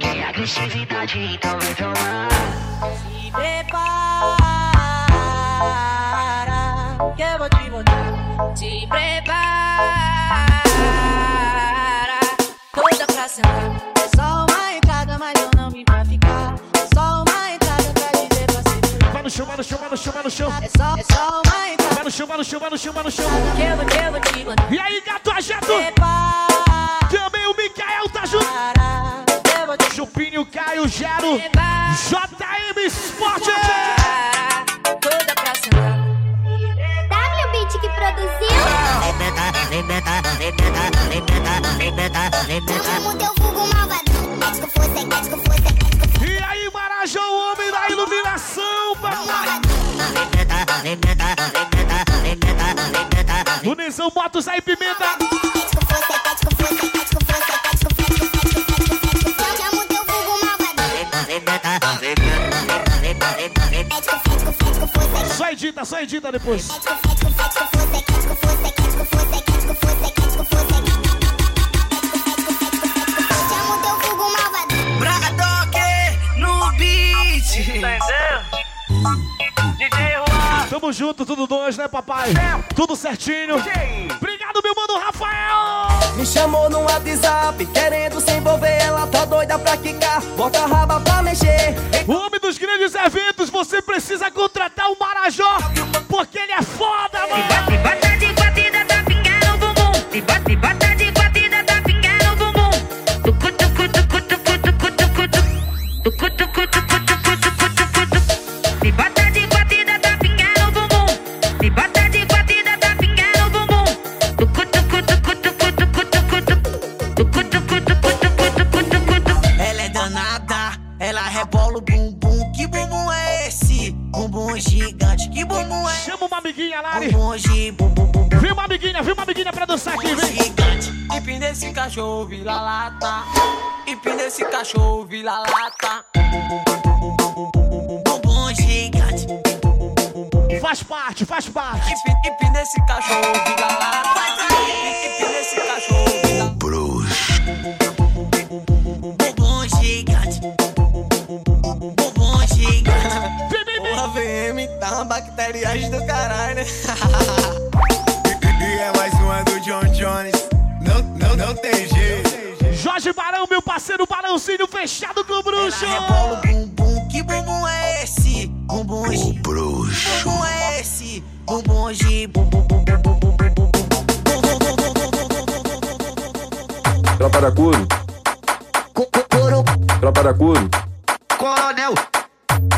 [SPEAKER 21] Tem agressividade, então vai tomar.
[SPEAKER 32] Se prepara, que eu vou te botar. Se prepara, toda pra sentar. É só uma entrada, mas eu não vim pra ficar.
[SPEAKER 1] No chão, vai no chão, vai no chão, vai no chão.
[SPEAKER 32] É só, é só uma entrada.
[SPEAKER 1] Vai no chão, vai no chão, vai no chão, vai no chão. E aí, gato ajeto? Também o Mikael tá junto. Chupinho, Caio, Gero, JM Sport!
[SPEAKER 13] Toda pra sentar. W Beat que produziu. Chamo teu vulgo malvadão. Ético fosse, ético fosse,
[SPEAKER 1] Unizão, motos aí, pimenta! Só edita, só edita depois. Tamo junto, tudo dois, né, papai? Tudo certinho. Obrigado, meu mano Rafael!
[SPEAKER 25] Me chamou no WhatsApp, querendo se envolver, ela tá doida pra quicar, bota a raba pra mexer.
[SPEAKER 1] O homem dos grandes eventos, você precisa contratar o Marajó, porque ele é foda, mano!
[SPEAKER 25] Cachorro, vira lata. Empina esse cachorro, vira lata. Bumbum gigante.
[SPEAKER 1] Faz parte, faz parte!
[SPEAKER 25] Empina, esse cachorro, vira lata.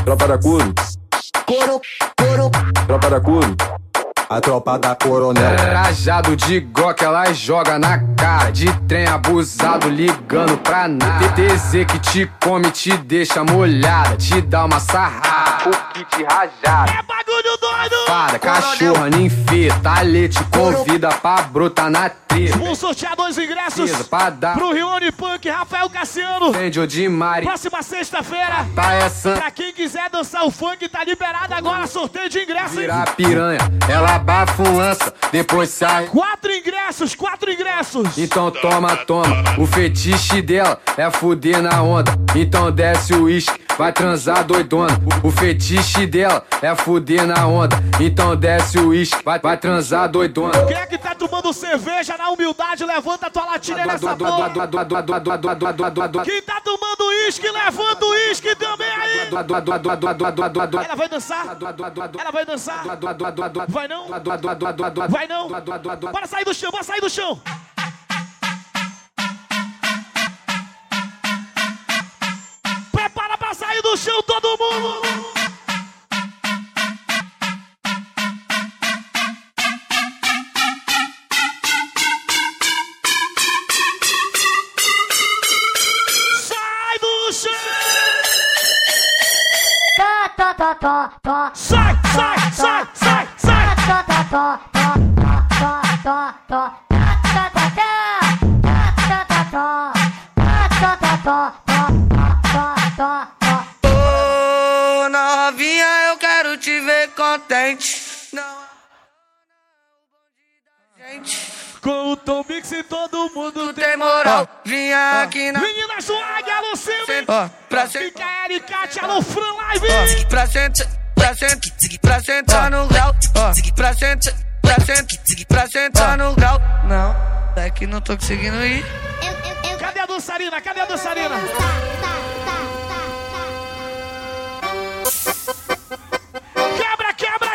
[SPEAKER 33] Tropa da Curo.
[SPEAKER 25] coro, coro.
[SPEAKER 33] Tropa da Curo.
[SPEAKER 34] A tropa da coronel.
[SPEAKER 35] Rajado de Glock, ela joga na cara. De trem abusado, ligando pra nada. TTZ que te come, te deixa molhada. Te dá uma sarrada, o kit rajado.
[SPEAKER 1] É bagulho doido!
[SPEAKER 35] Para, cachorra, ninfeta, te convida pra brotar na treta.
[SPEAKER 1] Vamos sortear dois ingressos
[SPEAKER 35] Pra dar
[SPEAKER 1] pro Rione Punk, Rafael Cassiano.
[SPEAKER 35] Tem de Mari.
[SPEAKER 1] Próxima sexta-feira.
[SPEAKER 35] Tá essa.
[SPEAKER 1] Pra quem quiser dançar o funk, tá liberado agora. Sorteio de ingressos.
[SPEAKER 35] Virar piranha, ela abafa um lança, depois sai.
[SPEAKER 1] Quatro ingressos, quatro ingressos.
[SPEAKER 35] Então toma, toma. O fetiche dela é fuder na onda. Então desce o uísque, vai transar doidona. O fetiche dela é fuder na onda. Então desce o uísque, vai, vai transar doidona.
[SPEAKER 1] Quem é que tá tomando cerveja na humildade, levanta a tua latinha nessa porra. Quem tá tomando uísque, levanta o uísque também aí. Ela vai dançar? Ela vai dançar? Vai não? Vai não? Bora sair do chão, bora sair do chão. Prepara pra sair do chão todo mundo.
[SPEAKER 13] To, to,
[SPEAKER 1] Sai, sai, sai, sai, sai.
[SPEAKER 13] to, to, to, to, to, to, to,
[SPEAKER 25] Ô novinha, eu quero te ver contente. Não.
[SPEAKER 1] Com o Tom Mix e todo mundo
[SPEAKER 25] tem moral. Vinha aqui na.
[SPEAKER 1] Menina Swag, alô Silvio.
[SPEAKER 25] Ó, pra sentar.
[SPEAKER 1] Micael e Kátia, alô Fran Live.
[SPEAKER 25] Pra sentar, pra sentar, pra sentar no grau. Pra sentar, pra sentar, pra sentar no grau. Não, é que não tô conseguindo ir.
[SPEAKER 1] Cadê a dançarina? Cadê a dançarina? Quebra, quebra, quebra,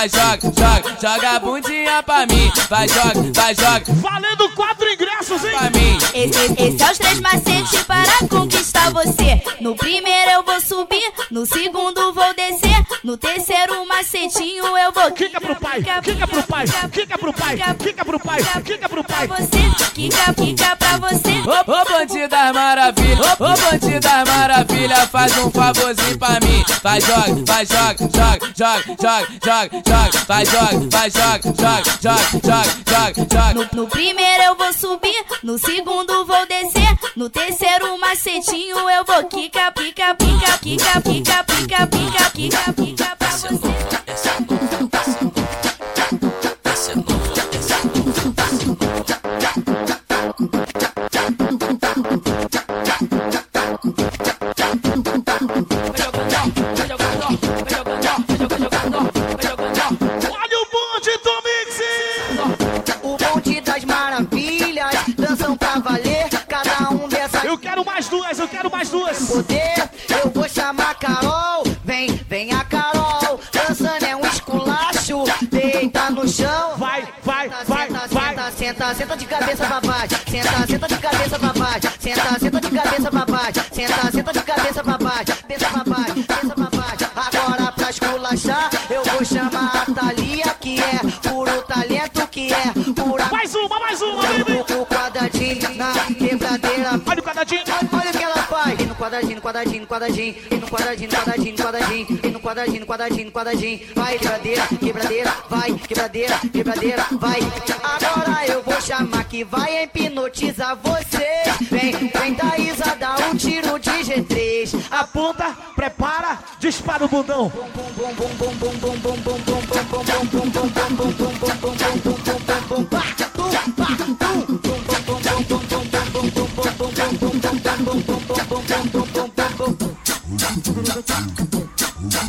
[SPEAKER 1] vai,
[SPEAKER 36] joga, joga, joga a bundinha pra mim. Vai, joga, vai, joga.
[SPEAKER 1] Valendo quatro ingressos, hein?
[SPEAKER 36] Pra mim.
[SPEAKER 13] Esse, esse é os três macetes para conquistar você. No primeiro eu vou subir, no segundo vou descer, no terceiro macetinho eu vou.
[SPEAKER 1] Kika pro pai, kika pro pai, kika pro pai, kika pro pai, kika pro pai.
[SPEAKER 13] Você, quica, quica pra você.
[SPEAKER 36] Ô, ô bandida maravilha, ô, ô bandida maravilha, faz um favorzinho pra mim. Vai, joga, vai, joga, joga, joga, joga, joga, joga. Vai, joga, vai, joga, joga, joga, joga, joga, joga.
[SPEAKER 13] No, no primeiro eu vou subir, no segundo vou descer, no terceiro macetinho eu vou quica, pica, pica, quica, pica, pica, pica, quica, pica pra você.
[SPEAKER 21] Senta, senta, de cabeça pra baixo, senta, senta de cabeça pra baixo, senta, senta de cabeça pra baixo, senta, senta de cabeça pra baixo, pensa pra baixo, pensa pra baixo. Agora pra esculachar, eu vou chamar a Thalia, que é puro talento, que é pura.
[SPEAKER 1] Mais uma, mais uma, baby!
[SPEAKER 21] O quadradinho na quebradeira.
[SPEAKER 1] Quadradinho,
[SPEAKER 21] quadradinho, quadradinho. E no quadradinho, quadradinho, quadradinho. E no quadradinho, quadradinho, quadradinho. Vai, quebradeira, quebradeira, vai, quebradeira, quebradeira, vai. Agora eu vou chamar que vai hipnotizar vocês. Vem, vem Thaísa, dá um tiro de G3.
[SPEAKER 1] Aponta, prepara, dispara o bundão. Quem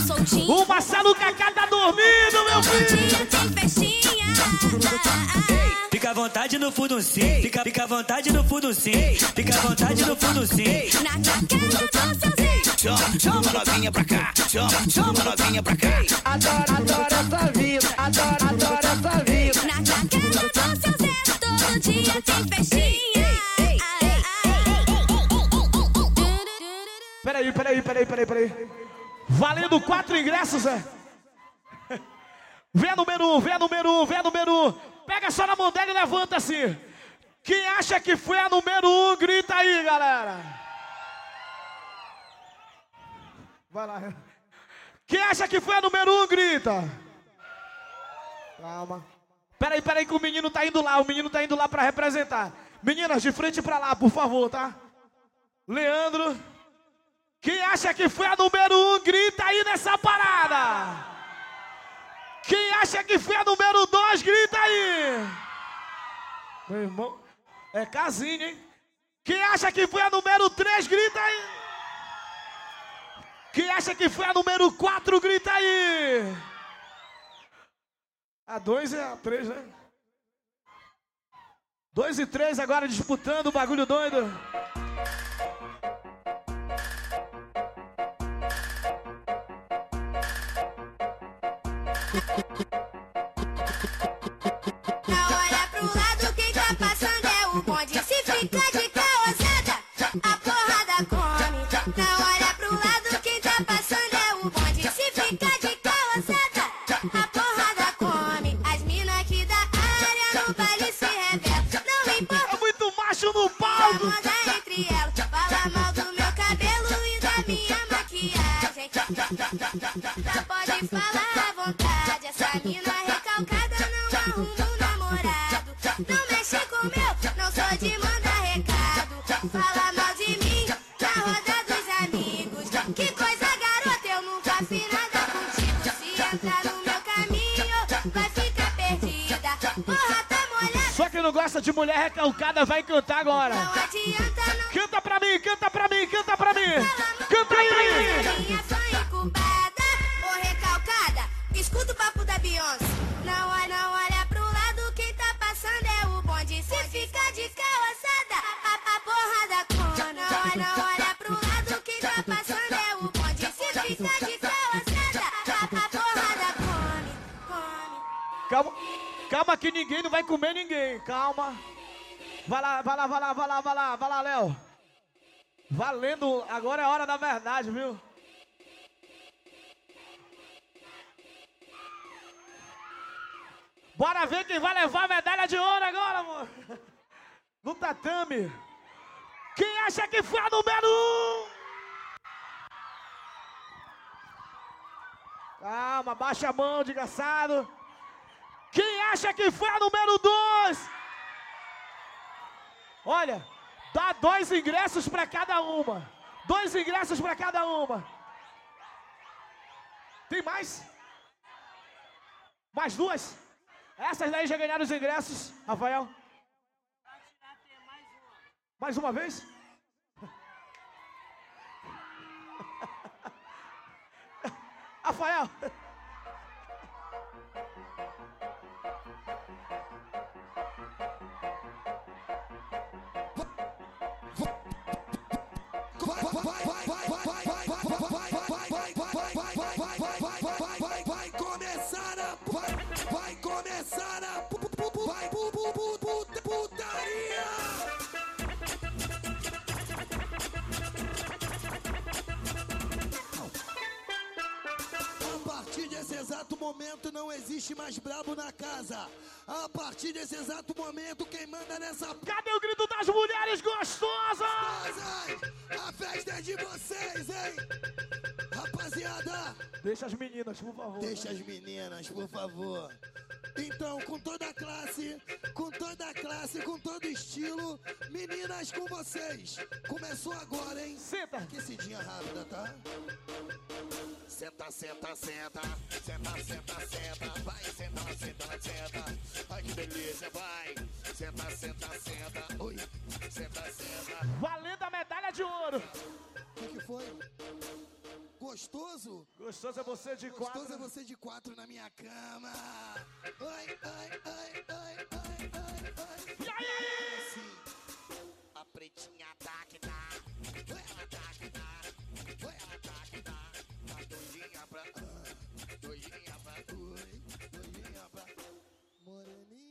[SPEAKER 13] Ficavam soltinhas.
[SPEAKER 1] O Marcelo Cacá tá dormindo, meu filho!
[SPEAKER 13] Dia tem festinha.
[SPEAKER 28] Fica à vontade no fundo sim, fica, fica à vontade no fundo sim, fica à vontade no fundo sim.
[SPEAKER 13] Na casa do seu Zé.
[SPEAKER 28] Chama, chama novinha pra cá, chama, chama novinha pra cá.
[SPEAKER 21] Adoro, adoro essa vida, adoro, adoro essa vida.
[SPEAKER 13] Na casa do seu Zé, todo dia tem festinha.
[SPEAKER 1] Peraí, peraí, peraí, peraí, peraí. Valendo quatro ingressos, é? Vê número um, vê número um, vê número um. Pega só na mão dela e levanta assim. Quem acha que foi a número um, grita aí, galera. Vai lá. Quem acha que foi a número um, grita. Calma. Peraí, peraí que o menino tá indo lá, o menino tá indo lá pra representar. Meninas, de frente pra lá, por favor, tá? Leandro. Acha que foi a número um, grita aí nessa parada. Quem acha que foi a número dois, grita aí. Meu irmão, é casinha, hein? Quem acha que foi a número três, grita aí. Quem acha que foi a número quatro, grita aí. A dois é a três, né? Dois e três agora disputando o bagulho doido. Mulher recalcada vai cantar agora.
[SPEAKER 13] Não adianta
[SPEAKER 1] Bora ver quem vai levar a medalha de ouro agora, amor. No tatame. Quem acha que foi a número um? Calma, baixa a mão, desgraçado. Quem acha que foi a número dois? Olha, dá dois ingressos para cada uma. Dois ingressos para cada uma. Tem mais? Mais duas? Essas daí já ganharam os ingressos, Rafael. Mais uma vez? [laughs] Rafael.
[SPEAKER 26] Momento não existe mais brabo na casa. A partir desse exato momento quem manda nessa
[SPEAKER 1] Cadê o grito das mulheres gostosas?
[SPEAKER 26] A festa é de vocês, hein? Rapaziada,
[SPEAKER 1] Deixa as meninas, por favor.
[SPEAKER 26] Deixa as meninas, por favor. Então, com toda a classe, com toda a classe, com todo estilo, meninas com vocês. Começou agora, hein?
[SPEAKER 1] Senta.
[SPEAKER 26] Aquecidinha rápida, tá? Senta, senta, senta. Senta, senta, senta. Vai, senta, senta, senta. Ai, que delícia, vai. Senta, senta, senta. Oi, senta, senta.
[SPEAKER 1] Valendo a medalha de ouro.
[SPEAKER 26] O que, que foi? Gostoso?
[SPEAKER 1] Gostoso é você de
[SPEAKER 26] Gostoso
[SPEAKER 1] quatro.
[SPEAKER 26] Gostoso é você de quatro na minha cama. Oi, oi, oi, oi, oi, oi, oi.
[SPEAKER 1] E aí?
[SPEAKER 26] Assim, a pretinha tá que tá. Ela tá que tá. Ela tá que tá. tá doidinha pra. Ah, doidinha pra. Doidinha pra. Moreninha.